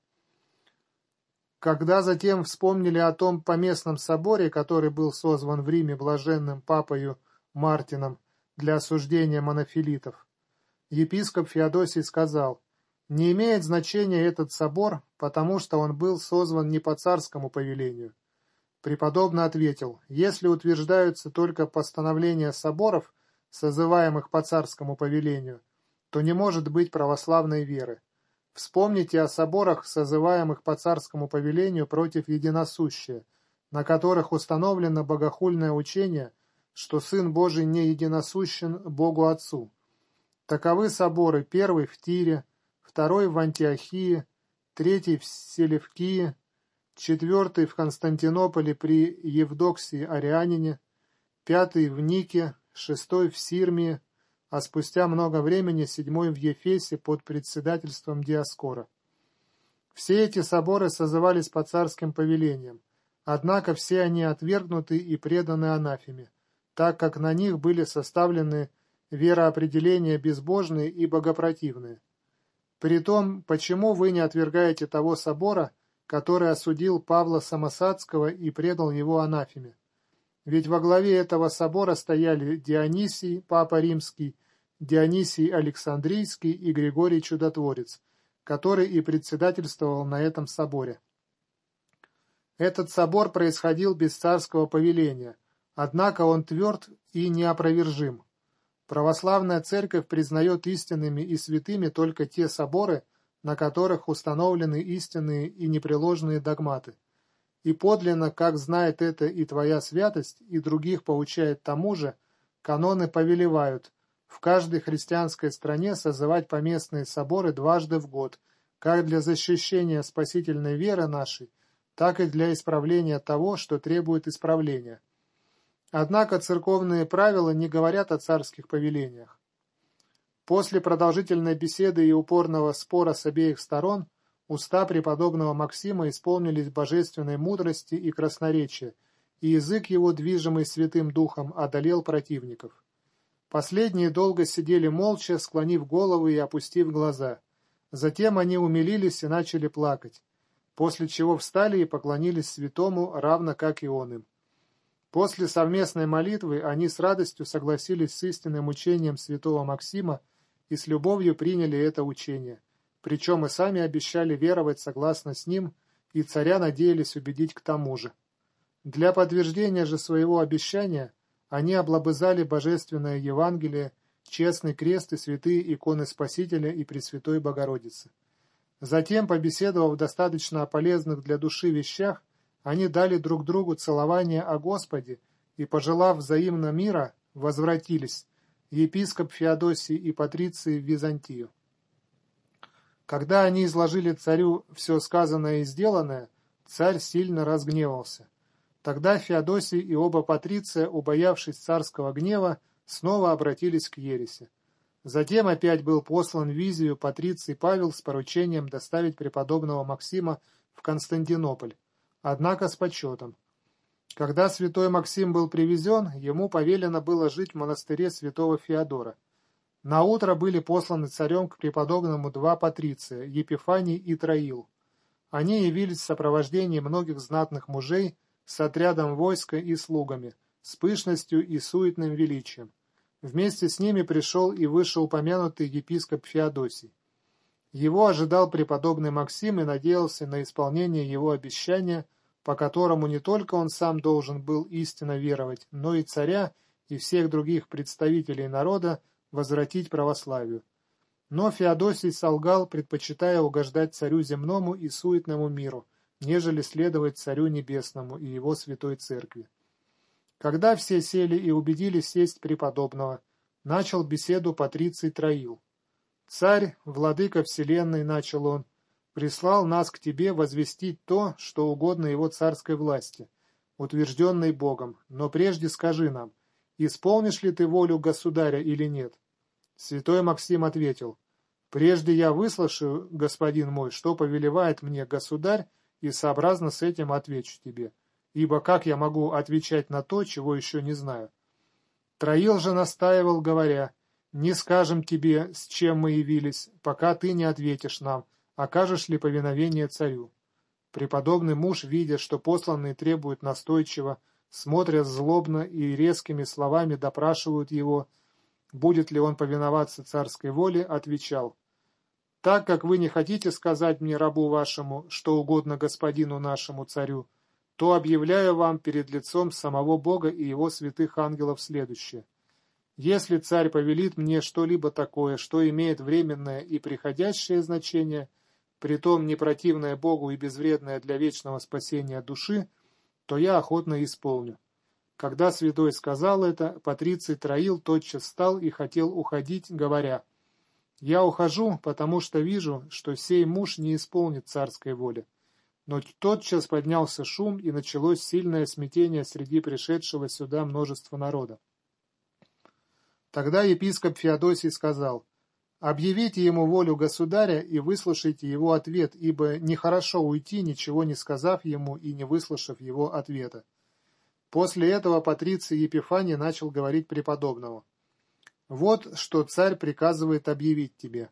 Speaker 1: Когда затем вспомнили о том поместном соборе, который был созван в Риме блаженным папою Мартином для осуждения монофилитов, епископ Феодосий сказал, «Не имеет значения этот собор, потому что он был созван не по царскому повелению». Преподобно ответил, «Если утверждаются только постановления соборов, созываемых по царскому повелению, то не может быть православной веры. Вспомните о соборах, созываемых по царскому повелению против единосущия, на которых установлено богохульное учение, что Сын Божий не единосущен Богу Отцу. Таковы соборы первый в Тире, второй в Антиохии, третий в Селевкии, четвертый в Константинополе при Евдоксии Арианине, пятый в Нике, шестой в Сирмии, а спустя много времени седьмой в Ефесе под председательством Диаскора. Все эти соборы созывались по царским повелениям, однако все они отвергнуты и преданы анафеме, так как на них были составлены вероопределения безбожные и богопротивные. Притом, почему вы не отвергаете того собора, который осудил Павла Самосадского и предал его анафеме? Ведь во главе этого собора стояли Дионисий, Папа Римский, Дионисий Александрийский и Григорий Чудотворец, который и председательствовал на этом соборе. Этот собор происходил без царского повеления, однако он тверд и неопровержим. Православная церковь признает истинными и святыми только те соборы, на которых установлены истинные и непреложные догматы. И подлинно, как знает это и твоя святость, и других поучает тому же, каноны повелевают в каждой христианской стране созывать поместные соборы дважды в год, как для защищения спасительной веры нашей, так и для исправления того, что требует исправления. Однако церковные правила не говорят о царских повелениях. После продолжительной беседы и упорного спора с обеих сторон Уста преподобного Максима исполнились божественной мудрости и красноречия, и язык его, движимый Святым Духом, одолел противников. Последние долго сидели молча, склонив головы и опустив глаза. Затем они умилились и начали плакать, после чего встали и поклонились святому, равно как и он им. После совместной молитвы они с радостью согласились с истинным учением святого Максима и с любовью приняли это учение – причем и сами обещали веровать согласно с ним, и царя надеялись убедить к тому же. Для подтверждения же своего обещания они облобызали божественное Евангелие, честный крест и святые иконы Спасителя и Пресвятой Богородицы. Затем, побеседовав достаточно о полезных для души вещах, они дали друг другу целование о Господе и, пожелав взаимно мира, возвратились, епископ Феодосий и патриции в Византию. Когда они изложили царю все сказанное и сделанное, царь сильно разгневался. Тогда Феодосий и оба патриция, убоявшись царского гнева, снова обратились к ереси. Затем опять был послан Визию Патриций Павел с поручением доставить преподобного Максима в Константинополь, однако с почетом. Когда святой Максим был привезен, ему повелено было жить в монастыре святого Феодора. На утро были посланы царем к преподобному два патриция, Епифаний и Троил. Они явились в сопровождении многих знатных мужей, с отрядом войска и слугами, с пышностью и суетным величием. Вместе с ними пришел и вышеупомянутый епископ Феодосий. Его ожидал преподобный Максим и надеялся на исполнение его обещания, по которому не только он сам должен был истинно веровать, но и царя и всех других представителей народа возвратить православию. Но Феодосий солгал, предпочитая угождать царю земному и суетному миру, нежели следовать Царю Небесному и Его Святой Церкви. Когда все сели и убедились сесть преподобного, начал беседу Патриций Троил. «Царь, владыка вселенной, — начал он, — прислал нас к тебе возвестить то, что угодно его царской власти, утвержденной Богом, но прежде скажи нам, исполнишь ли ты волю государя или нет?» Святой Максим ответил, «Прежде я выслушаю, господин мой, что повелевает мне государь, и сообразно с этим отвечу тебе, ибо как я могу отвечать на то, чего еще не знаю? Троил же настаивал, говоря, «Не скажем тебе, с чем мы явились, пока ты не ответишь нам, окажешь ли повиновение царю». Преподобный муж, видя, что посланные требуют настойчиво, смотрят злобно и резкими словами допрашивают его, будет ли он повиноваться царской воле, отвечал, так как вы не хотите сказать мне, рабу вашему, что угодно господину нашему царю, то объявляю вам перед лицом самого Бога и его святых ангелов следующее. Если царь повелит мне что-либо такое, что имеет временное и приходящее значение, притом не противное Богу и безвредное для вечного спасения души, то я охотно исполню. Когда святой сказал это, Патриций Троил тотчас встал и хотел уходить, говоря — я ухожу, потому что вижу, что сей муж не исполнит царской воли. Но тотчас поднялся шум, и началось сильное смятение среди пришедшего сюда множества народа. Тогда епископ Феодосий сказал, «Объявите ему волю государя и выслушайте его ответ, ибо нехорошо уйти, ничего не сказав ему и не выслушав его ответа». После этого Патриций Епифаний начал говорить преподобному. Вот что царь приказывает объявить тебе.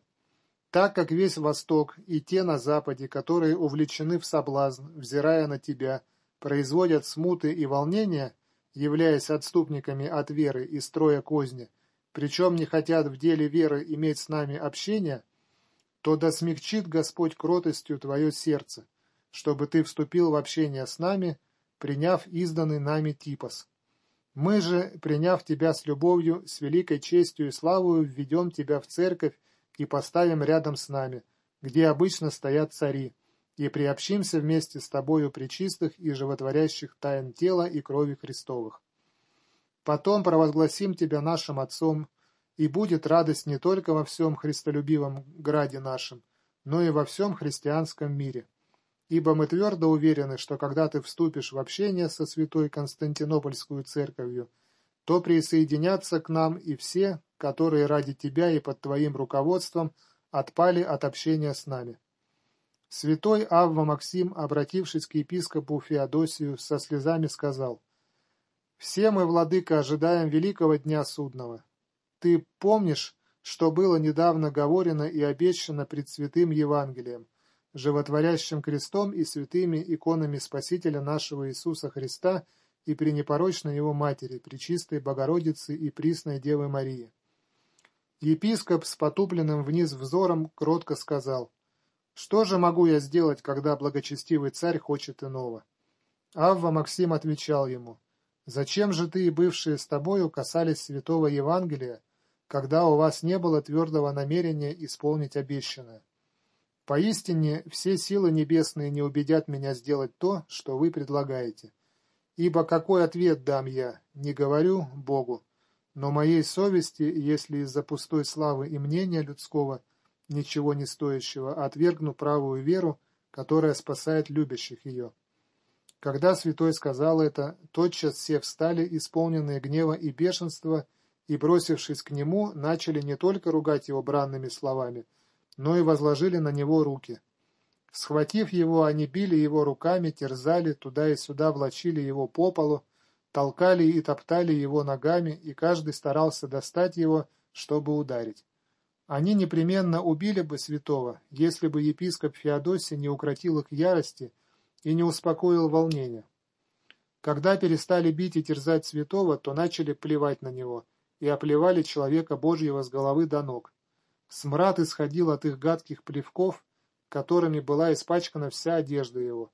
Speaker 1: Так как весь Восток и те на Западе, которые увлечены в соблазн, взирая на тебя, производят смуты и волнения, являясь отступниками от веры и строя козни, причем не хотят в деле веры иметь с нами общения, то да смягчит Господь кротостью твое сердце, чтобы ты вступил в общение с нами, приняв изданный нами типос. Мы же, приняв тебя с любовью, с великой честью и славою, введем тебя в церковь и поставим рядом с нами, где обычно стоят цари, и приобщимся вместе с тобою причистых и животворящих тайн тела и крови Христовых. Потом провозгласим тебя нашим Отцом, и будет радость не только во всем христолюбивом граде нашем, но и во всем христианском мире ибо мы твердо уверены, что когда ты вступишь в общение со Святой Константинопольскую церковью, то присоединятся к нам и все, которые ради тебя и под твоим руководством отпали от общения с нами. Святой Авва Максим, обратившись к епископу Феодосию, со слезами сказал, «Все мы, владыка, ожидаем великого дня судного. Ты помнишь, что было недавно говорено и обещано пред святым Евангелием, животворящим крестом и святыми иконами Спасителя нашего Иисуса Христа и при непорочной Его Матери, Пречистой Богородицы и Присной Девы Марии. Епископ с потупленным вниз взором кротко сказал, Что же могу я сделать, когда благочестивый царь хочет иного? Авва Максим отвечал ему, «Зачем же ты и бывшие с тобою касались святого Евангелия, когда у вас не было твердого намерения исполнить обещанное? Поистине, все силы небесные не убедят меня сделать то, что вы предлагаете. Ибо какой ответ дам я, не говорю Богу, но моей совести, если из-за пустой славы и мнения людского, ничего не стоящего, отвергну правую веру, которая спасает любящих ее. Когда святой сказал это, тотчас все встали, исполненные гнева и бешенства, и, бросившись к нему, начали не только ругать его бранными словами, но и возложили на него руки. Схватив его, они били его руками, терзали, туда и сюда влачили его по полу, толкали и топтали его ногами, и каждый старался достать его, чтобы ударить. Они непременно убили бы святого, если бы епископ Феодосий не укротил их ярости и не успокоил волнения. Когда перестали бить и терзать святого, то начали плевать на него и оплевали человека Божьего с головы до ног. Смрад исходил от их гадких плевков, которыми была испачкана вся одежда его.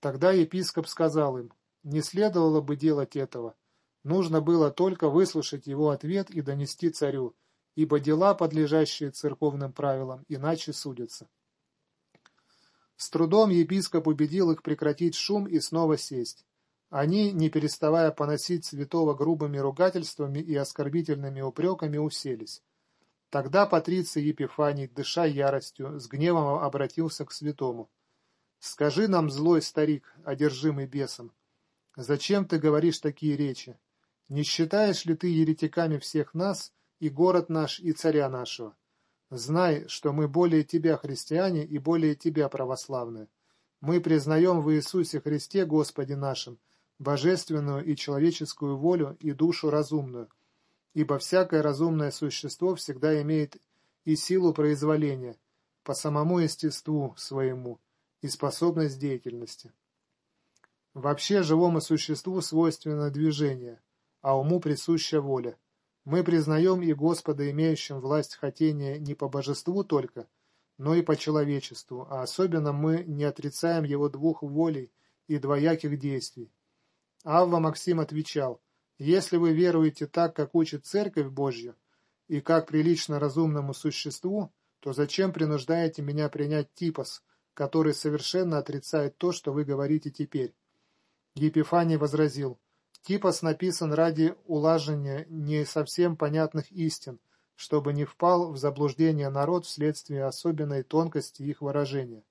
Speaker 1: Тогда епископ сказал им, не следовало бы делать этого, нужно было только выслушать его ответ и донести царю, ибо дела, подлежащие церковным правилам, иначе судятся. С трудом епископ убедил их прекратить шум и снова сесть. Они, не переставая поносить святого грубыми ругательствами и оскорбительными упреками, уселись. Тогда Патриций Епифаний, дыша яростью, с гневом обратился к святому. «Скажи нам, злой старик, одержимый бесом, зачем ты говоришь такие речи? Не считаешь ли ты еретиками всех нас, и город наш, и царя нашего? Знай, что мы более тебя христиане и более тебя православные. Мы признаем в Иисусе Христе Господе нашим божественную и человеческую волю и душу разумную, ибо всякое разумное существо всегда имеет и силу произволения, по самому естеству своему, и способность деятельности. Вообще живому существу свойственно движение, а уму присуща воля. Мы признаем и Господа, имеющим власть хотения не по божеству только, но и по человечеству, а особенно мы не отрицаем его двух волей и двояких действий. Авва Максим отвечал, если вы веруете так, как учит Церковь Божья, и как прилично разумному существу, то зачем принуждаете меня принять типос, который совершенно отрицает то, что вы говорите теперь? Епифаний возразил, типос написан ради улажения не совсем понятных истин, чтобы не впал в заблуждение народ вследствие особенной тонкости их выражения.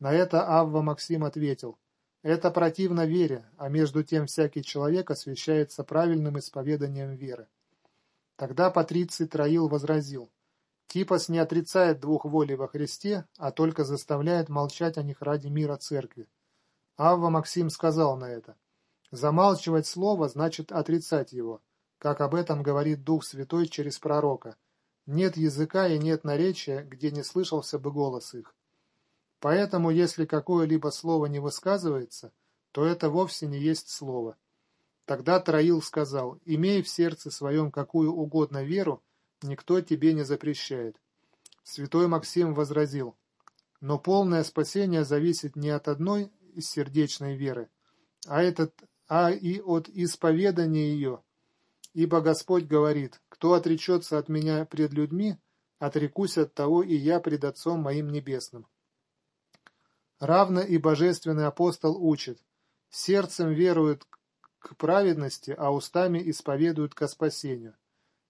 Speaker 1: На это Авва Максим ответил, это противно вере, а между тем всякий человек освящается правильным исповеданием веры. Тогда Патриций Троил возразил, Типос не отрицает двух волей во Христе, а только заставляет молчать о них ради мира церкви. Авва Максим сказал на это, замалчивать слово значит отрицать его, как об этом говорит Дух Святой через пророка. Нет языка и нет наречия, где не слышался бы голос их. Поэтому, если какое-либо слово не высказывается, то это вовсе не есть слово. Тогда Троил сказал, «Имей в сердце своем какую угодно веру, никто тебе не запрещает». Святой Максим возразил, «Но полное спасение зависит не от одной из сердечной веры, а, этот, а и от исповедания ее. Ибо Господь говорит, кто отречется от меня пред людьми, отрекусь от того и я пред Отцом моим небесным». Равно и божественный апостол учит, сердцем веруют к праведности, а устами исповедуют ко спасению.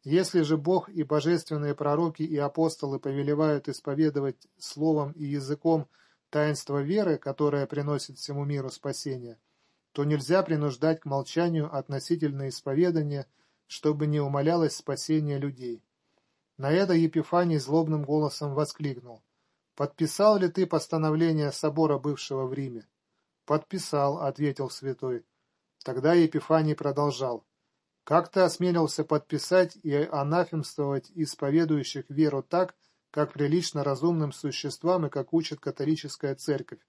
Speaker 1: Если же Бог и божественные пророки и апостолы повелевают исповедовать словом и языком таинство веры, которое приносит всему миру спасение, то нельзя принуждать к молчанию относительно исповедания, чтобы не умалялось спасение людей. На это Епифаний злобным голосом воскликнул. «Подписал ли ты постановление собора, бывшего в Риме?» «Подписал», — ответил святой. Тогда Епифаний продолжал. «Как ты осмелился подписать и анафемствовать исповедующих веру так, как прилично разумным существам и как учит католическая церковь?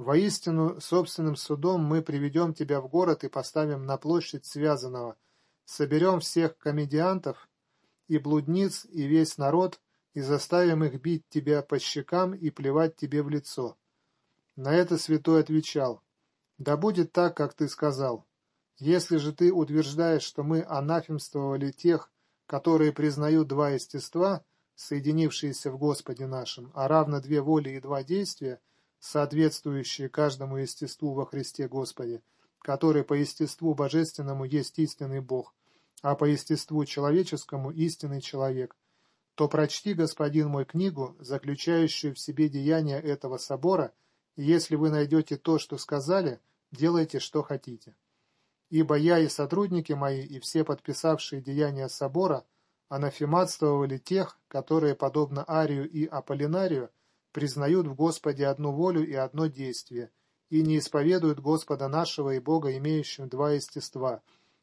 Speaker 1: Воистину, собственным судом мы приведем тебя в город и поставим на площадь связанного, соберем всех комедиантов и блудниц и весь народ, и заставим их бить тебя по щекам и плевать тебе в лицо». На это святой отвечал, «Да будет так, как ты сказал. Если же ты утверждаешь, что мы анафемствовали тех, которые признают два естества, соединившиеся в Господе нашем, а равно две воли и два действия, соответствующие каждому естеству во Христе Господе, который по естеству божественному есть истинный Бог, а по естеству человеческому истинный человек, то прочти, господин мой, книгу, заключающую в себе деяния этого собора, и если вы найдете то, что сказали, делайте, что хотите. Ибо я и сотрудники мои, и все подписавшие деяния собора, анафематствовали тех, которые, подобно Арию и Аполлинарию, признают в Господе одну волю и одно действие, и не исповедуют Господа нашего и Бога, имеющим два естества,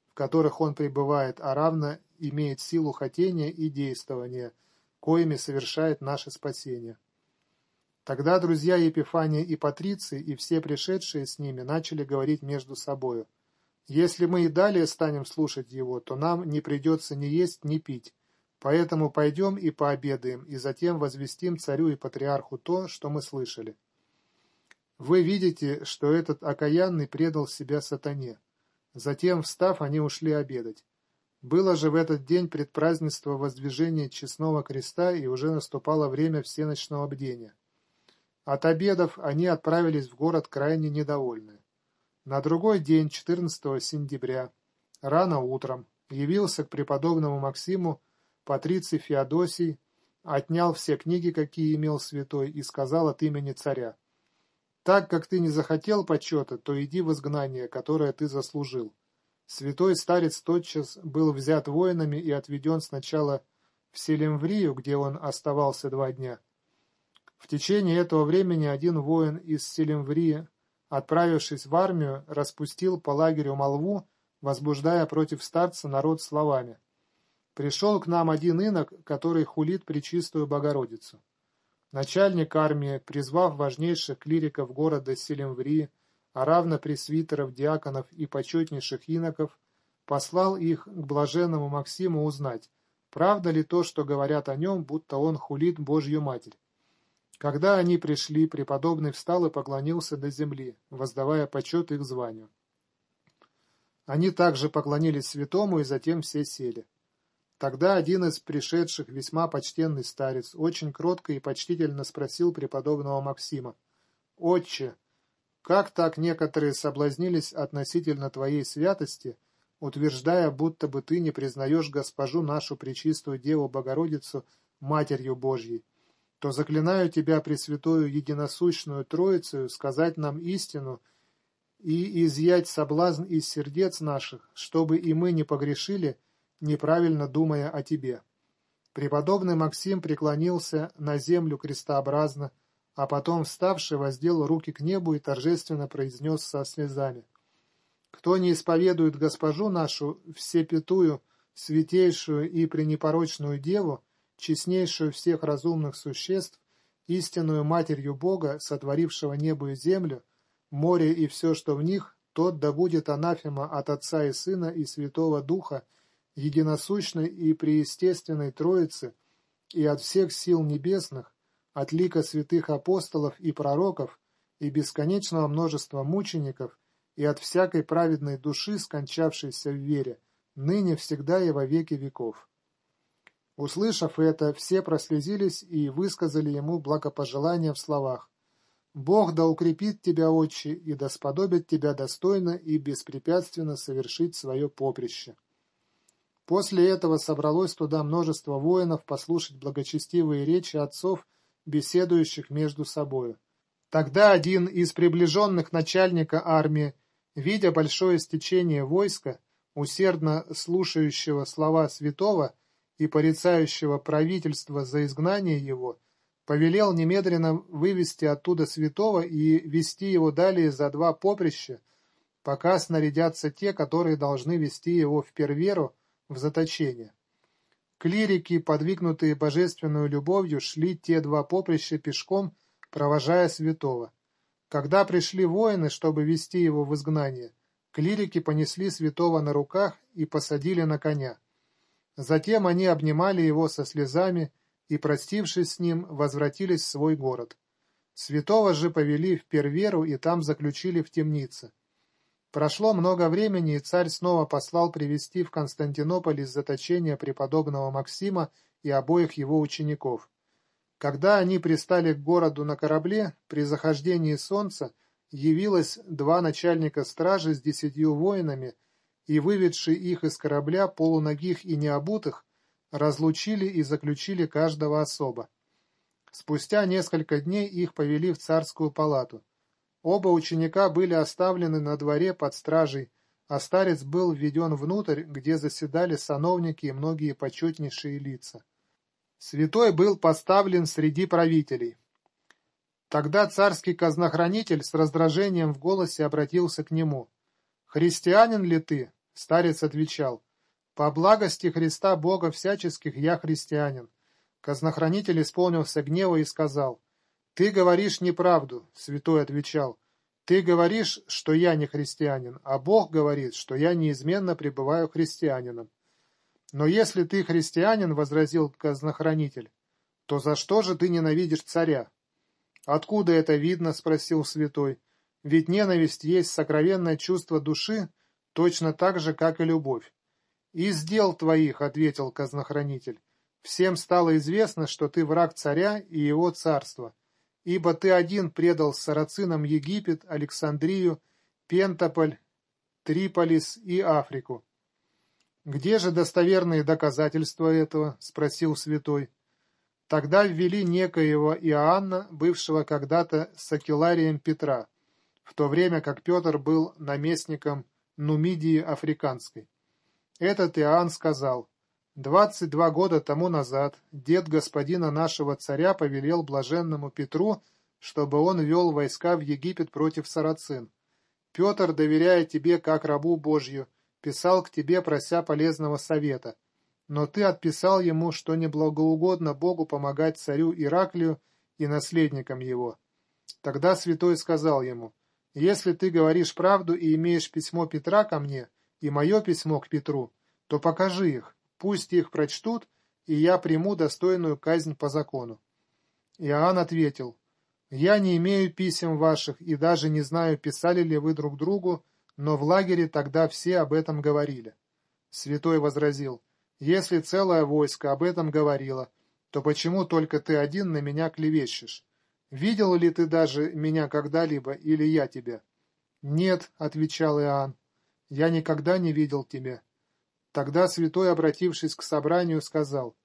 Speaker 1: в которых Он пребывает, а равно имеет силу хотения и действования, коими совершает наше спасение. Тогда друзья Епифания и Патриции и все пришедшие с ними начали говорить между собою. Если мы и далее станем слушать его, то нам не придется ни есть, ни пить, Поэтому пойдем и пообедаем, и затем возвестим царю и патриарху то, что мы слышали. Вы видите, что этот окаянный предал себя сатане. Затем, встав, они ушли обедать. Было же в этот день предпразднество воздвижения честного креста, и уже наступало время всеночного бдения. От обедов они отправились в город крайне недовольные. На другой день, 14 сентября, рано утром, явился к преподобному Максиму Патриций Феодосий отнял все книги, какие имел святой, и сказал от имени царя, «Так как ты не захотел почета, то иди в изгнание, которое ты заслужил». Святой старец тотчас был взят воинами и отведен сначала в Селемврию, где он оставался два дня. В течение этого времени один воин из Селемврии, отправившись в армию, распустил по лагерю молву, возбуждая против старца народ словами. Пришел к нам один инок, который хулит Пречистую Богородицу. Начальник армии, призвав важнейших клириков города Селември, а равно пресвитеров, диаконов и почетнейших иноков, послал их к блаженному Максиму узнать, правда ли то, что говорят о нем, будто он хулит Божью Матерь. Когда они пришли, преподобный встал и поклонился до земли, воздавая почет их званию. Они также поклонились святому, и затем все сели. Тогда один из пришедших, весьма почтенный старец, очень кротко и почтительно спросил преподобного Максима, «Отче, как так некоторые соблазнились относительно твоей святости, утверждая, будто бы ты не признаешь госпожу нашу Пречистую Деву Богородицу Матерью Божьей, то заклинаю тебя, Пресвятую Единосущную Троицею, сказать нам истину и изъять соблазн из сердец наших, чтобы и мы не погрешили, неправильно думая о тебе. Преподобный Максим преклонился на землю крестообразно, а потом, вставший, воздел руки к небу и торжественно произнес со слезами. «Кто не исповедует госпожу нашу, всепятую, святейшую и пренепорочную Деву, честнейшую всех разумных существ, истинную Матерью Бога, сотворившего небо и землю, море и все, что в них, тот да будет анафема от Отца и Сына и Святого Духа, единосущной и преестественной Троицы и от всех сил небесных, от лика святых апостолов и пророков и бесконечного множества мучеников и от всякой праведной души, скончавшейся в вере, ныне, всегда и во веки веков. Услышав это, все прослезились и высказали ему благопожелания в словах. «Бог да укрепит тебя, Отче, и да сподобит тебя достойно и беспрепятственно совершить свое поприще». После этого собралось туда множество воинов послушать благочестивые речи отцов, беседующих между собою. Тогда один из приближенных начальника армии, видя большое стечение войска, усердно слушающего слова святого и порицающего правительство за изгнание его, повелел немедленно вывести оттуда святого и вести его далее за два поприща, пока снарядятся те, которые должны вести его в Перверу, в заточение. Клирики, подвигнутые божественную любовью, шли те два поприща пешком, провожая святого. Когда пришли воины, чтобы вести его в изгнание, клирики понесли святого на руках и посадили на коня. Затем они обнимали его со слезами и, простившись с ним, возвратились в свой город. Святого же повели в Перверу и там заключили в темнице. Прошло много времени, и царь снова послал привести в Константинополь из заточения преподобного Максима и обоих его учеников. Когда они пристали к городу на корабле, при захождении солнца явилось два начальника стражи с десятью воинами, и, выведши их из корабля, полуногих и необутых, разлучили и заключили каждого особо. Спустя несколько дней их повели в царскую палату. Оба ученика были оставлены на дворе под стражей, а старец был введен внутрь, где заседали сановники и многие почетнейшие лица. Святой был поставлен среди правителей. Тогда царский казнохранитель с раздражением в голосе обратился к нему. «Христианин ли ты?» — старец отвечал. «По благости Христа Бога всяческих я христианин». Казнохранитель исполнился гнева и сказал. «Ты говоришь неправду», — святой отвечал. «Ты говоришь, что я не христианин, а Бог говорит, что я неизменно пребываю христианином». «Но если ты христианин, — возразил казнохранитель, — то за что же ты ненавидишь царя?» «Откуда это видно?» — спросил святой. «Ведь ненависть есть сокровенное чувство души, точно так же, как и любовь». «Из дел твоих», — ответил казнохранитель, — «всем стало известно, что ты враг царя и его царства, ибо ты один предал сарацинам Египет, Александрию, Пентаполь, Триполис и Африку». «Где же достоверные доказательства этого?» — спросил святой. Тогда ввели некоего Иоанна, бывшего когда-то сакеларием Петра, в то время как Петр был наместником Нумидии Африканской. Этот Иоанн сказал, «Двадцать два года тому назад дед господина нашего царя повелел блаженному Петру, чтобы он вел войска в Египет против сарацин. Петр, доверяя тебе как рабу Божью, писал к тебе, прося полезного совета» Но ты отписал ему, что неблагоугодно Богу помогать царю Ираклию и наследникам его. Тогда святой сказал ему, «Если ты говоришь правду и имеешь письмо Петра ко мне и мое письмо к Петру, то покажи их, пусть их прочтут, и я приму достойную казнь по закону». Иоанн ответил, «Я не имею писем ваших и даже не знаю, писали ли вы друг другу, но в лагере тогда все об этом говорили». Святой возразил, если целое войско об этом говорило, то почему только ты один на меня клевещешь? Видел ли ты даже меня когда-либо или я тебя? Нет, — отвечал Иоанн, — я никогда не видел тебя. Тогда святой, обратившись к собранию, сказал,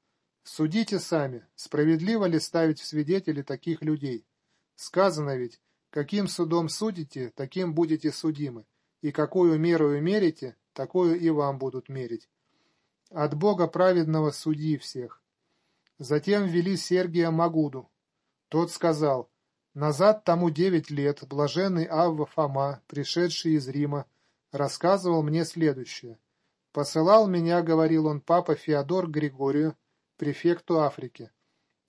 Speaker 1: «Судите сами, справедливо ли ставить в свидетели таких людей? Сказано ведь, каким судом судите, таким будете судимы, и какую меру мерите, такую и вам будут мерить от Бога праведного суди всех. Затем ввели Сергия Магуду. Тот сказал, «Назад тому девять лет блаженный Авва Фома, пришедший из Рима, рассказывал мне следующее. Посылал меня, — говорил он, — папа Феодор Григорию, префекту Африки,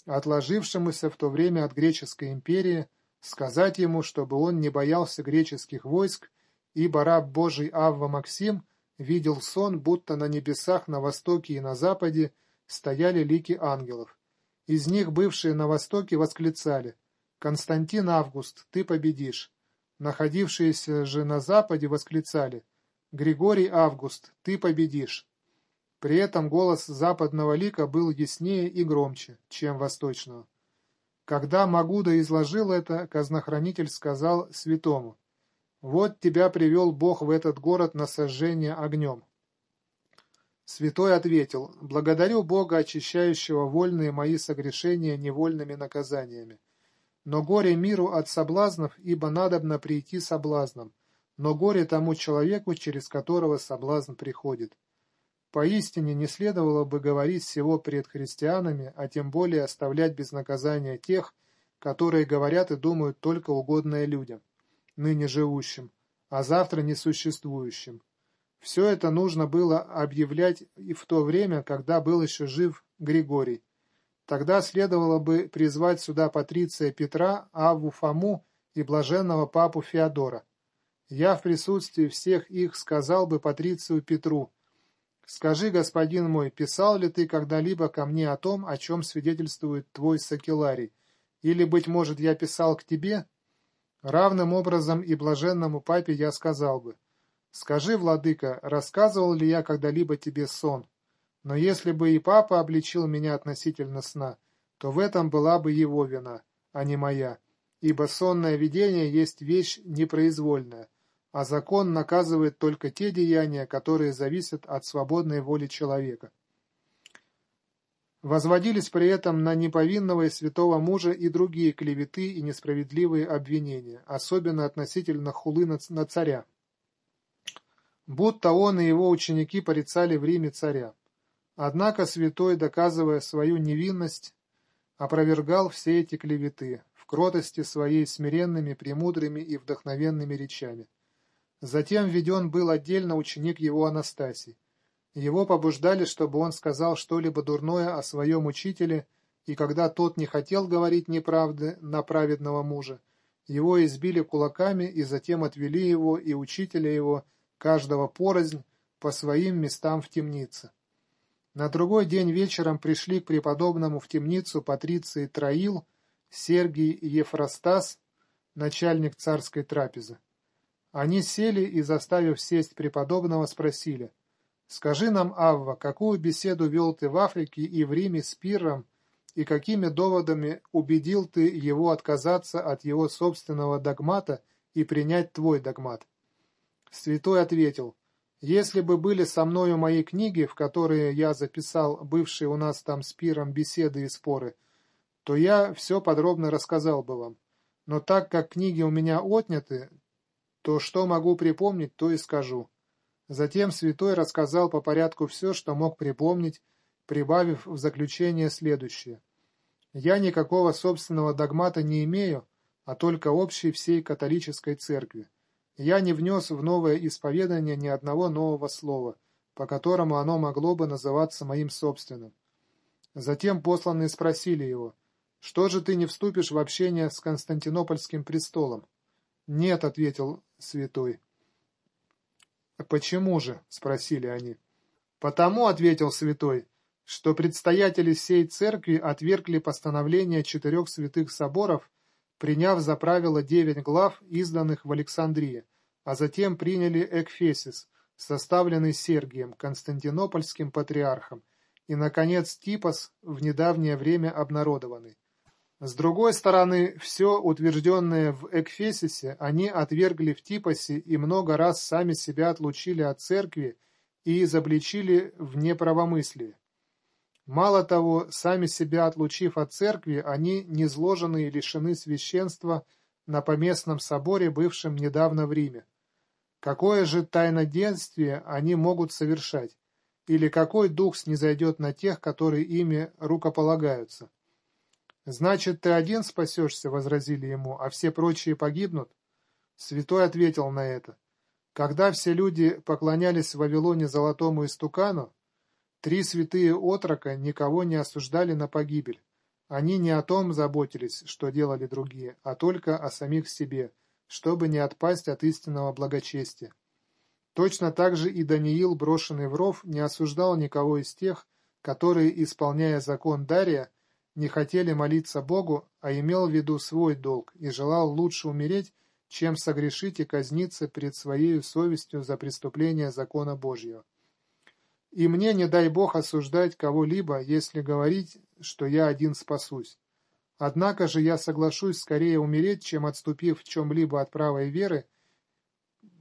Speaker 1: отложившемуся в то время от греческой империи, сказать ему, чтобы он не боялся греческих войск, ибо раб Божий Авва Максим — видел сон, будто на небесах на востоке и на западе стояли лики ангелов. Из них бывшие на востоке восклицали «Константин Август, ты победишь!» Находившиеся же на западе восклицали «Григорий Август, ты победишь!» При этом голос западного лика был яснее и громче, чем восточного. Когда Магуда изложил это, казнохранитель сказал святому вот тебя привел Бог в этот город на сожжение огнем. Святой ответил, благодарю Бога, очищающего вольные мои согрешения невольными наказаниями. Но горе миру от соблазнов, ибо надобно прийти соблазном, но горе тому человеку, через которого соблазн приходит. Поистине не следовало бы говорить всего пред христианами, а тем более оставлять без наказания тех, которые говорят и думают только угодное людям ныне живущим, а завтра несуществующим. Все это нужно было объявлять и в то время, когда был еще жив Григорий. Тогда следовало бы призвать сюда Патриция Петра, Аву Фому и блаженного папу Феодора. Я в присутствии всех их сказал бы Патрицию Петру, Скажи, господин мой, писал ли ты когда-либо ко мне о том, о чем свидетельствует твой Сакеларий? Или, быть может, я писал к тебе? Равным образом и блаженному папе я сказал бы, «Скажи, владыка, рассказывал ли я когда-либо тебе сон? Но если бы и папа обличил меня относительно сна, то в этом была бы его вина, а не моя, ибо сонное видение есть вещь непроизвольная, а закон наказывает только те деяния, которые зависят от свободной воли человека. Возводились при этом на неповинного и святого мужа и другие клеветы и несправедливые обвинения, особенно относительно хулы на царя. Будто он и его ученики порицали в Риме царя. Однако святой, доказывая свою невинность, опровергал все эти клеветы, в кротости своей смиренными, премудрыми и вдохновенными речами. Затем введен был отдельно ученик его Анастасий. Его побуждали, чтобы он сказал что-либо дурное о своем учителе, и когда тот не хотел говорить неправды на праведного мужа, его избили кулаками и затем отвели его и учителя его, каждого порознь, по своим местам в темнице. На другой день вечером пришли к преподобному в темницу патриции Троил, Сергий и Ефростас, начальник царской трапезы. Они сели и, заставив сесть преподобного, спросили, «Скажи нам, Авва, какую беседу вел ты в Африке и в Риме с Пиром, и какими доводами убедил ты его отказаться от его собственного догмата и принять твой догмат?» Святой ответил, «Если бы были со мною мои книги, в которые я записал бывшие у нас там с Пиром беседы и споры, то я все подробно рассказал бы вам. Но так как книги у меня отняты, то что могу припомнить, то и скажу. Затем святой рассказал по порядку все, что мог припомнить, прибавив в заключение следующее. «Я никакого собственного догмата не имею, а только общий всей католической церкви. Я не внес в новое исповедание ни одного нового слова, по которому оно могло бы называться моим собственным. Затем посланные спросили его, «Что же ты не вступишь в общение с Константинопольским престолом?» «Нет», — ответил святой. «Почему же?» — спросили они. «Потому», — ответил святой, — «что предстоятели всей церкви отвергли постановление четырех святых соборов, приняв за правило девять глав, изданных в Александрии, а затем приняли Экфесис, составленный Сергием, константинопольским патриархом, и, наконец, Типос, в недавнее время обнародованный. С другой стороны, все утвержденное в Экфесисе они отвергли в Типосе и много раз сами себя отлучили от церкви и изобличили в неправомыслии. Мало того, сами себя отлучив от церкви, они низложены и лишены священства на поместном соборе, бывшем недавно в Риме. Какое же тайноденствие они могут совершать? Или какой дух снизойдет на тех, которые ими рукополагаются? «Значит, ты один спасешься?» — возразили ему, — «а все прочие погибнут?» Святой ответил на это. Когда все люди поклонялись в Вавилоне золотому истукану, три святые отрока никого не осуждали на погибель. Они не о том заботились, что делали другие, а только о самих себе, чтобы не отпасть от истинного благочестия. Точно так же и Даниил, брошенный в ров, не осуждал никого из тех, которые, исполняя закон Дария, не хотели молиться Богу, а имел в виду свой долг и желал лучше умереть, чем согрешить и казниться перед своей совестью за преступление закона Божьего. И мне не дай Бог осуждать кого-либо, если говорить, что я один спасусь. Однако же я соглашусь скорее умереть, чем отступив в чем-либо от правой веры,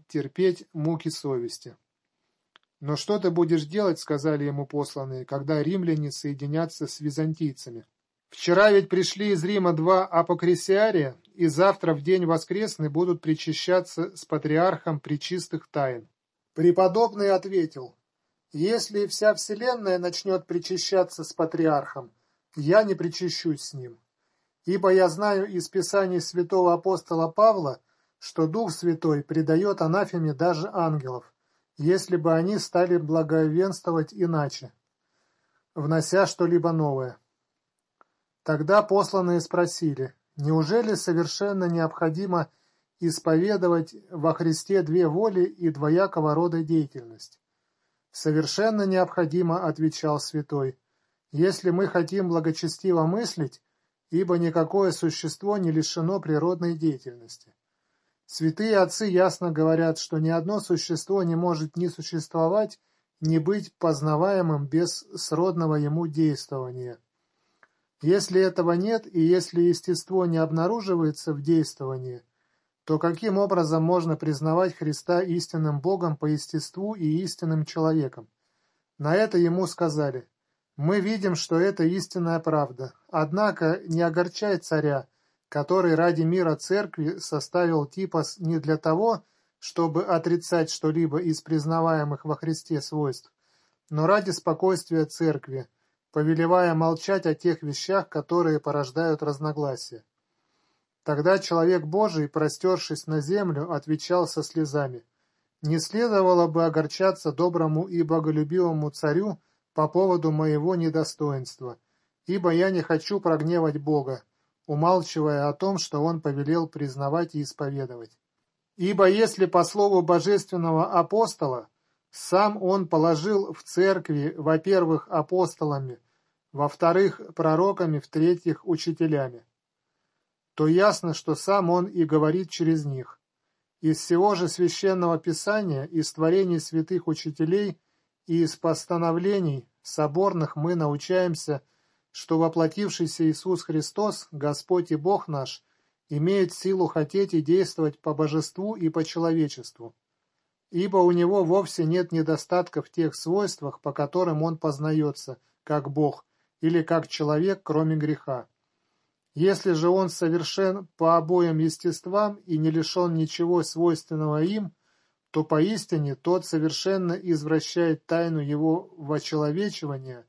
Speaker 1: терпеть муки совести. «Но что ты будешь делать, — сказали ему посланные, — когда римляне соединятся с византийцами?» Вчера ведь пришли из Рима два апокрисиария, и завтра в день воскресный будут причащаться с патриархом причистых тайн. Преподобный ответил, если вся вселенная начнет причащаться с патриархом, я не причащусь с ним. Ибо я знаю из писаний святого апостола Павла, что Дух Святой предает анафеме даже ангелов, если бы они стали благовенствовать иначе, внося что-либо новое. Тогда посланные спросили, неужели совершенно необходимо исповедовать во Христе две воли и двоякого рода деятельность? «Совершенно необходимо», — отвечал святой, — «если мы хотим благочестиво мыслить, ибо никакое существо не лишено природной деятельности». Святые отцы ясно говорят, что ни одно существо не может ни существовать, ни быть познаваемым без сродного ему действования. Если этого нет и если естество не обнаруживается в действовании, то каким образом можно признавать Христа истинным Богом по естеству и истинным человеком? На это ему сказали, «Мы видим, что это истинная правда, однако не огорчай царя, который ради мира церкви составил типос не для того, чтобы отрицать что-либо из признаваемых во Христе свойств, но ради спокойствия церкви, повелевая молчать о тех вещах, которые порождают разногласия. Тогда человек Божий, простершись на землю, отвечал со слезами, «Не следовало бы огорчаться доброму и боголюбивому царю по поводу моего недостоинства, ибо я не хочу прогневать Бога, умалчивая о том, что он повелел признавать и исповедовать. Ибо если по слову божественного апостола сам он положил в церкви, во-первых, апостолами, во-вторых, пророками, в-третьих, учителями, то ясно, что сам он и говорит через них. Из всего же священного писания, из творений святых учителей и из постановлений соборных мы научаемся, что воплотившийся Иисус Христос, Господь и Бог наш, имеет силу хотеть и действовать по божеству и по человечеству, ибо у него вовсе нет недостатка в тех свойствах, по которым он познается, как Бог или как человек, кроме греха. Если же он совершен по обоим естествам и не лишен ничего свойственного им, то поистине тот совершенно извращает тайну его вочеловечивания,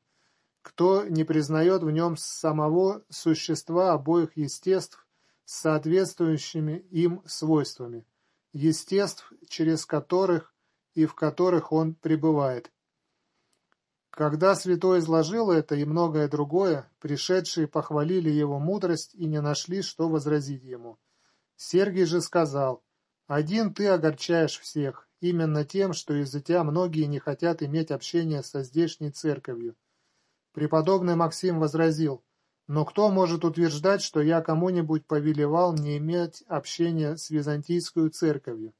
Speaker 1: кто не признает в нем самого существа обоих естеств с соответствующими им свойствами, естеств, через которых и в которых он пребывает. Когда святой изложил это и многое другое, пришедшие похвалили его мудрость и не нашли, что возразить ему. Сергий же сказал, «Один ты огорчаешь всех, именно тем, что из-за тебя многие не хотят иметь общения со здешней церковью». Преподобный Максим возразил, «Но кто может утверждать, что я кому-нибудь повелевал не иметь общения с византийской церковью?»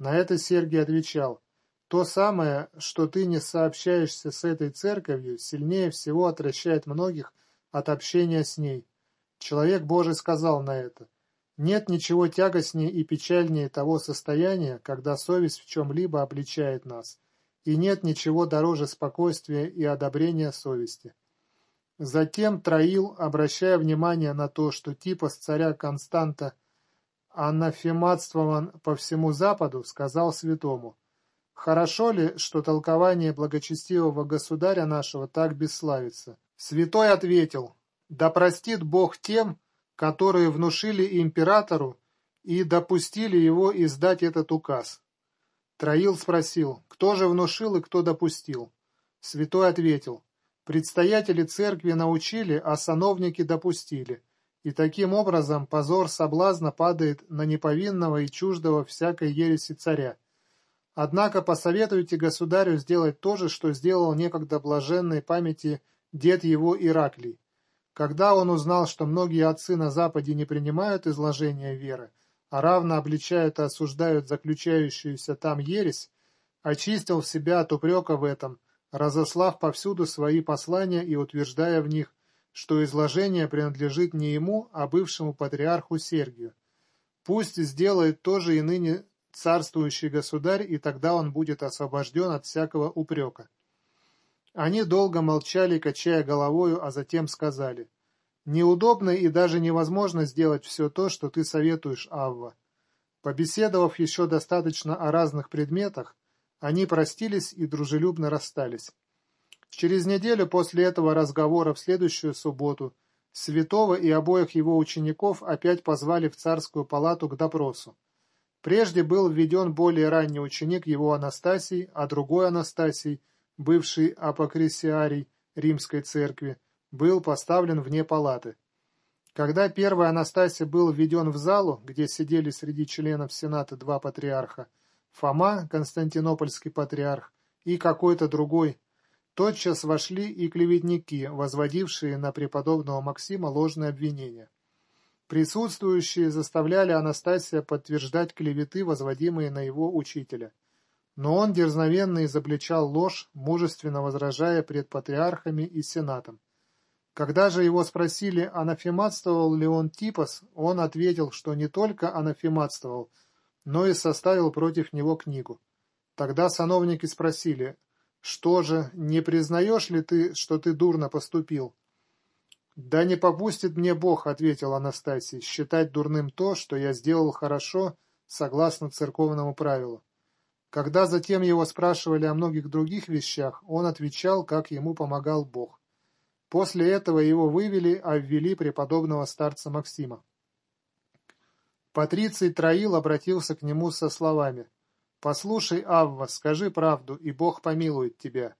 Speaker 1: На это Сергий отвечал, то самое, что ты не сообщаешься с этой церковью, сильнее всего отвращает многих от общения с ней. Человек Божий сказал на это. Нет ничего тягостнее и печальнее того состояния, когда совесть в чем-либо обличает нас, и нет ничего дороже спокойствия и одобрения совести. Затем Троил, обращая внимание на то, что типос царя Константа анафематствован по всему Западу, сказал святому – Хорошо ли, что толкование благочестивого государя нашего так бесславится? Святой ответил, да простит Бог тем, которые внушили императору и допустили его издать этот указ. Троил спросил, кто же внушил и кто допустил? Святой ответил, предстоятели церкви научили, а сановники допустили, и таким образом позор соблазна падает на неповинного и чуждого всякой ереси царя. Однако посоветуйте государю сделать то же, что сделал некогда блаженной памяти дед его Ираклий. Когда он узнал, что многие отцы на Западе не принимают изложения веры, а равно обличают и осуждают заключающуюся там ересь, очистил себя от упрека в этом, разослав повсюду свои послания и утверждая в них, что изложение принадлежит не ему, а бывшему патриарху Сергию. Пусть сделает то же и ныне царствующий государь, и тогда он будет освобожден от всякого упрека. Они долго молчали, качая головою, а затем сказали, «Неудобно и даже невозможно сделать все то, что ты советуешь, Авва». Побеседовав еще достаточно о разных предметах, они простились и дружелюбно расстались. Через неделю после этого разговора в следующую субботу Святого и обоих его учеников опять позвали в царскую палату к допросу. Прежде был введен более ранний ученик его Анастасий, а другой Анастасий, бывший апокрисиарий римской церкви, был поставлен вне палаты. Когда первый Анастасий был введен в залу, где сидели среди членов Сената два патриарха, Фома, константинопольский патриарх, и какой-то другой. Тотчас вошли и клеветники, возводившие на преподобного Максима ложные обвинения. Присутствующие заставляли Анастасия подтверждать клеветы, возводимые на его учителя. Но он дерзновенно изобличал ложь, мужественно возражая пред патриархами и сенатом. Когда же его спросили, анафематствовал ли он Типос, он ответил, что не только анафематствовал, но и составил против него книгу. Тогда сановники спросили, что же, не признаешь ли ты, что ты дурно поступил? Да не попустит мне Бог, ответил Анастасий, считать дурным то, что я сделал хорошо, согласно церковному правилу. Когда затем его спрашивали о многих других вещах, он отвечал, как ему помогал Бог. После этого его вывели, а ввели преподобного старца Максима. Патриций Троил обратился к нему со словами «Послушай, Авва, скажи правду, и Бог помилует тебя.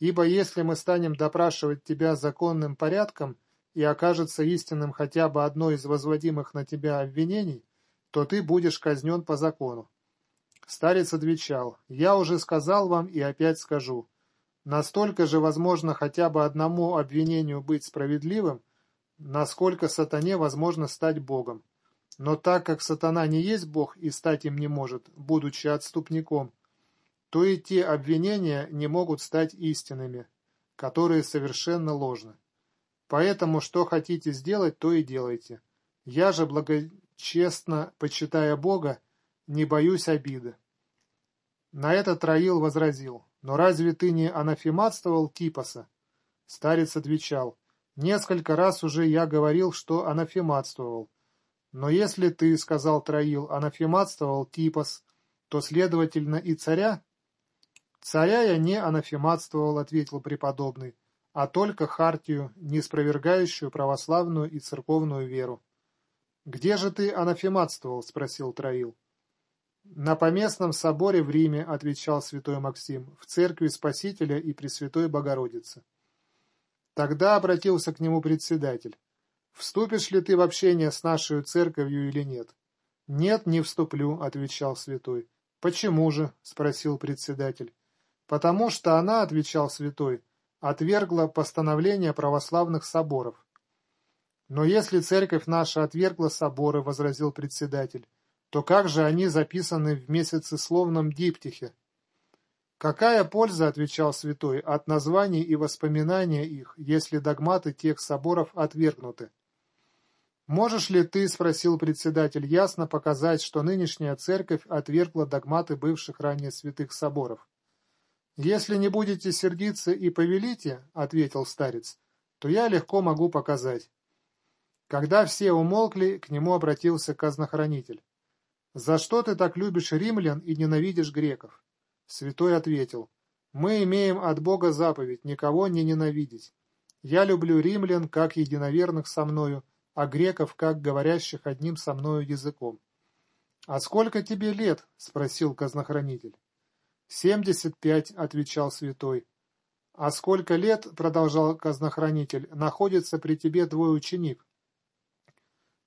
Speaker 1: Ибо если мы станем допрашивать тебя законным порядком, и окажется истинным хотя бы одно из возводимых на тебя обвинений, то ты будешь казнен по закону». Старец отвечал «Я уже сказал вам и опять скажу». Настолько же возможно хотя бы одному обвинению быть справедливым, насколько сатане возможно стать Богом. Но так как сатана не есть Бог и стать им не может, будучи отступником, то и те обвинения не могут стать истинными, которые совершенно ложны. Поэтому что хотите сделать, то и делайте. Я же, благочестно почитая Бога, не боюсь обиды. На это Троил возразил, но разве ты не анафематствовал Типоса? Старец отвечал, несколько раз уже я говорил, что анафематствовал. Но если ты, сказал Троил, анафематствовал Типос, то, следовательно, и царя? Царя я не анафематствовал, ответил преподобный, а только хартию, не спровергающую православную и церковную веру. «Где же ты анафематствовал?» — спросил Троил. «На поместном соборе в Риме», — отвечал святой Максим, — «в церкви Спасителя и Пресвятой Богородицы». Тогда обратился к нему председатель. «Вступишь ли ты в общение с нашей церковью или нет?» «Нет, не вступлю», — отвечал святой. «Почему же?» — спросил председатель. «Потому что она, — отвечал святой, — отвергла постановление православных соборов». «Но если церковь наша отвергла соборы, — возразил председатель, то как же они записаны в месяцесловном диптихе? «Какая польза, — отвечал святой, — от названий и воспоминания их, если догматы тех соборов отвергнуты?» «Можешь ли ты, — спросил председатель, — ясно показать, что нынешняя церковь отвергла догматы бывших ранее святых соборов?» «Если не будете сердиться и повелите, — ответил старец, — то я легко могу показать». Когда все умолкли, к нему обратился казнохранитель. «За что ты так любишь римлян и ненавидишь греков?» Святой ответил, «Мы имеем от Бога заповедь никого не ненавидеть. Я люблю римлян, как единоверных со мною, а греков, как говорящих одним со мною языком». «А сколько тебе лет?» — спросил казнохранитель. «Семьдесят пять», — отвечал святой. «А сколько лет, — продолжал казнохранитель, — находится при тебе твой ученик?»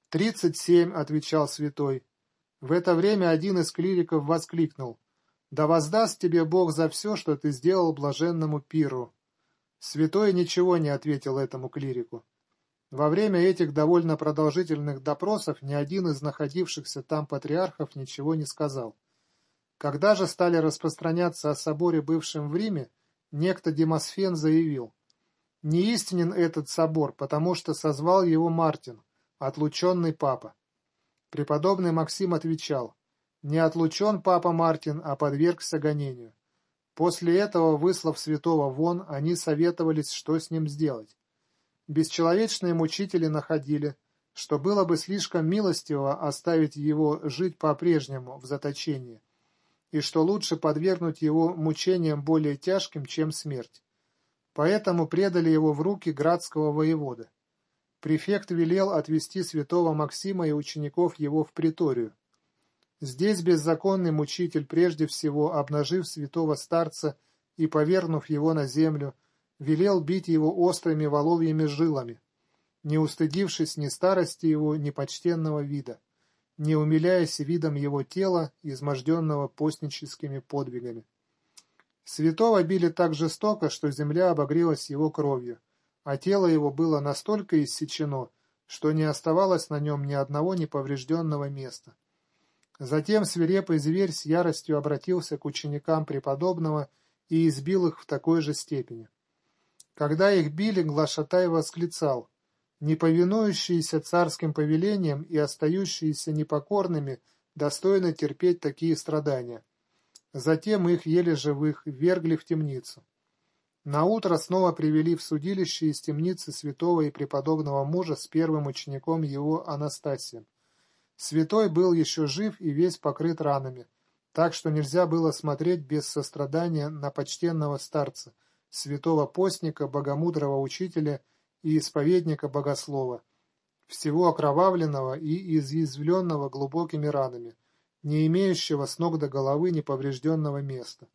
Speaker 1: «Тридцать семь», — отвечал святой. В это время один из клириков воскликнул «Да воздаст тебе Бог за все, что ты сделал блаженному пиру». Святой ничего не ответил этому клирику. Во время этих довольно продолжительных допросов ни один из находившихся там патриархов ничего не сказал. Когда же стали распространяться о соборе, бывшем в Риме, некто Демосфен заявил, «Не истинен этот собор, потому что созвал его Мартин, отлученный папа. Преподобный Максим отвечал, «Не отлучен папа Мартин, а подвергся гонению». После этого, выслав святого вон, они советовались, что с ним сделать. Бесчеловечные мучители находили, что было бы слишком милостиво оставить его жить по-прежнему в заточении, и что лучше подвергнуть его мучениям более тяжким, чем смерть. Поэтому предали его в руки градского воевода. Префект велел отвести святого Максима и учеников его в приторию. Здесь беззаконный мучитель, прежде всего обнажив святого старца и повернув его на землю, велел бить его острыми воловьими жилами, не устыдившись ни старости его, ни почтенного вида, не умиляясь видом его тела, изможденного постническими подвигами. Святого били так жестоко, что земля обогрелась его кровью, а тело его было настолько иссечено, что не оставалось на нем ни одного неповрежденного места. Затем свирепый зверь с яростью обратился к ученикам преподобного и избил их в такой же степени. Когда их били, Глашатай восклицал, «Неповинующиеся царским повелениям и остающиеся непокорными достойны терпеть такие страдания». Затем их еле живых вергли в темницу. Наутро снова привели в судилище из темницы святого и преподобного мужа с первым учеником его Анастасием. Святой был еще жив и весь покрыт ранами, так что нельзя было смотреть без сострадания на почтенного старца, святого постника, богомудрого учителя и исповедника богослова, всего окровавленного и изъязвленного глубокими ранами, не имеющего с ног до головы неповрежденного места.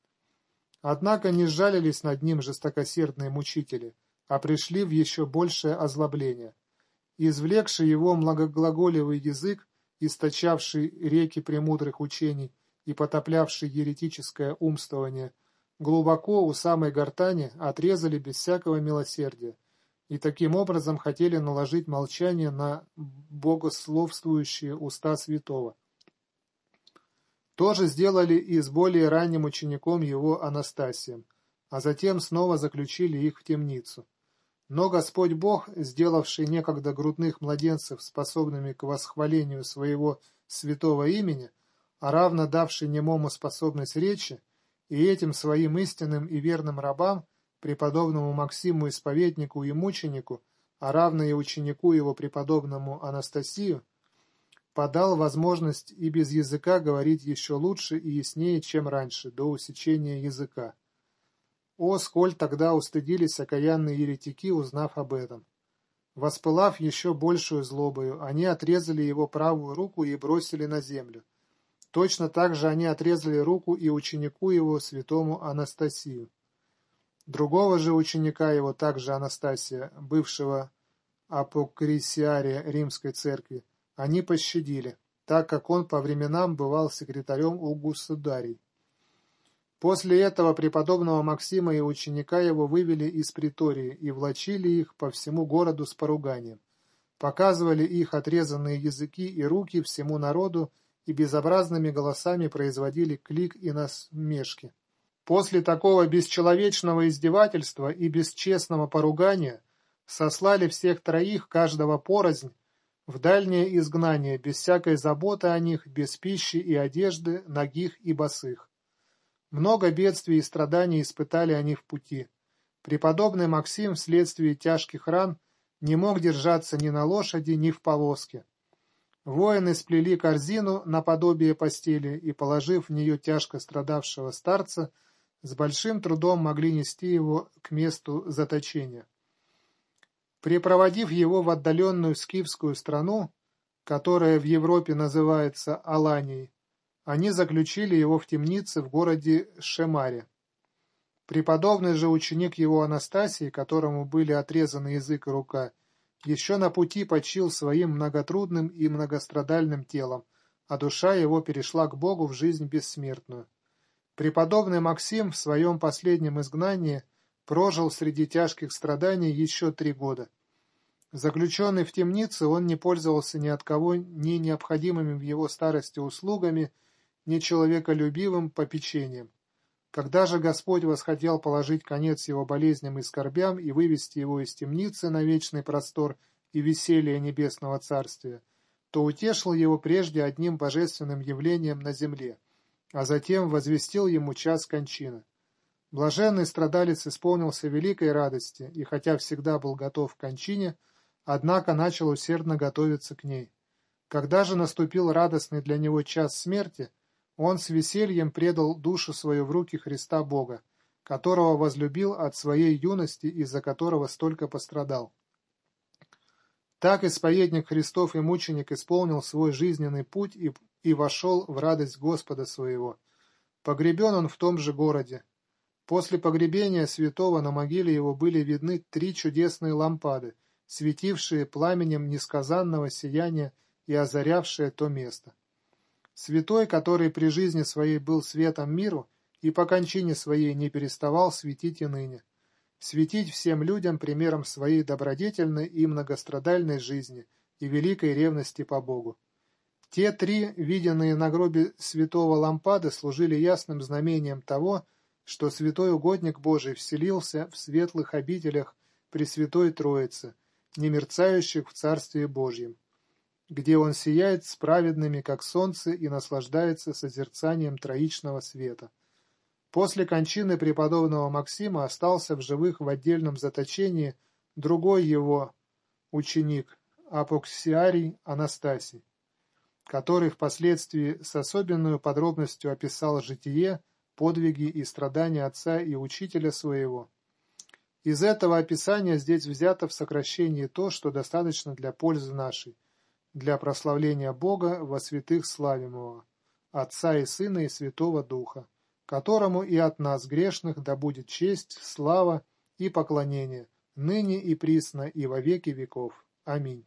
Speaker 1: Однако не сжалились над ним жестокосердные мучители, а пришли в еще большее озлобление. Извлекший его многоглаголевый язык, источавший реки премудрых учений и потоплявший еретическое умствование, глубоко у самой гортани отрезали без всякого милосердия, и таким образом хотели наложить молчание на богословствующие уста святого. То же сделали и с более ранним учеником его Анастасием, а затем снова заключили их в темницу. Но Господь Бог, сделавший некогда грудных младенцев способными к восхвалению своего святого имени, а равно давший немому способность речи, и этим своим истинным и верным рабам, преподобному Максиму исповеднику и мученику, а равно и ученику его преподобному Анастасию, подал возможность и без языка говорить еще лучше и яснее, чем раньше, до усечения языка. О, сколь тогда устыдились окаянные еретики, узнав об этом! Воспылав еще большую злобою, они отрезали его правую руку и бросили на землю. Точно так же они отрезали руку и ученику его, святому Анастасию. Другого же ученика его, также Анастасия, бывшего апокрисиария римской церкви, они пощадили, так как он по временам бывал секретарем у государей. После этого преподобного Максима и ученика его вывели из притории и влачили их по всему городу с поруганием. Показывали их отрезанные языки и руки всему народу и безобразными голосами производили клик и насмешки. После такого бесчеловечного издевательства и бесчестного поругания сослали всех троих, каждого порознь, в дальнее изгнание, без всякой заботы о них, без пищи и одежды, ногих и босых. Много бедствий и страданий испытали они в пути. Преподобный Максим вследствие тяжких ран не мог держаться ни на лошади, ни в повозке. Воины сплели корзину наподобие постели и, положив в нее тяжко страдавшего старца, с большим трудом могли нести его к месту заточения. Припроводив его в отдаленную скифскую страну, которая в Европе называется Аланией, они заключили его в темнице в городе Шемаре. Преподобный же ученик его Анастасии, которому были отрезаны язык и рука, еще на пути почил своим многотрудным и многострадальным телом, а душа его перешла к Богу в жизнь бессмертную. Преподобный Максим в своем последнем изгнании прожил среди тяжких страданий еще три года. Заключенный в темнице, он не пользовался ни от кого ни необходимыми в его старости услугами, ни человеколюбивым попечением. Когда же Господь восхотел положить конец его болезням и скорбям и вывести его из темницы на вечный простор и веселье небесного царствия, то утешил его прежде одним божественным явлением на земле, а затем возвестил ему час кончины. Блаженный страдалец исполнился великой радости, и хотя всегда был готов к кончине, однако начал усердно готовиться к ней. Когда же наступил радостный для него час смерти, он с весельем предал душу свою в руки Христа Бога, которого возлюбил от своей юности и за которого столько пострадал. Так исповедник Христов и мученик исполнил свой жизненный путь и, и вошел в радость Господа своего. Погребен он в том же городе. После погребения святого на могиле его были видны три чудесные лампады, светившие пламенем несказанного сияния и озарявшие то место. Святой, который при жизни своей был светом миру, и по кончине своей не переставал светить и ныне. Светить всем людям примером своей добродетельной и многострадальной жизни и великой ревности по Богу. Те три, виденные на гробе святого лампады, служили ясным знамением того, что святой угодник Божий вселился в светлых обителях Пресвятой Троицы, не мерцающих в Царстве Божьем, где он сияет с праведными, как солнце, и наслаждается созерцанием троичного света. После кончины преподобного Максима остался в живых в отдельном заточении другой его ученик, апоксиарий Анастасий который впоследствии с особенной подробностью описал житие, подвиги и страдания отца и учителя своего. Из этого описания здесь взято в сокращении то, что достаточно для пользы нашей, для прославления Бога во святых славимого, Отца и Сына и Святого Духа, которому и от нас грешных да будет честь, слава и поклонение, ныне и присно и во веки веков. Аминь.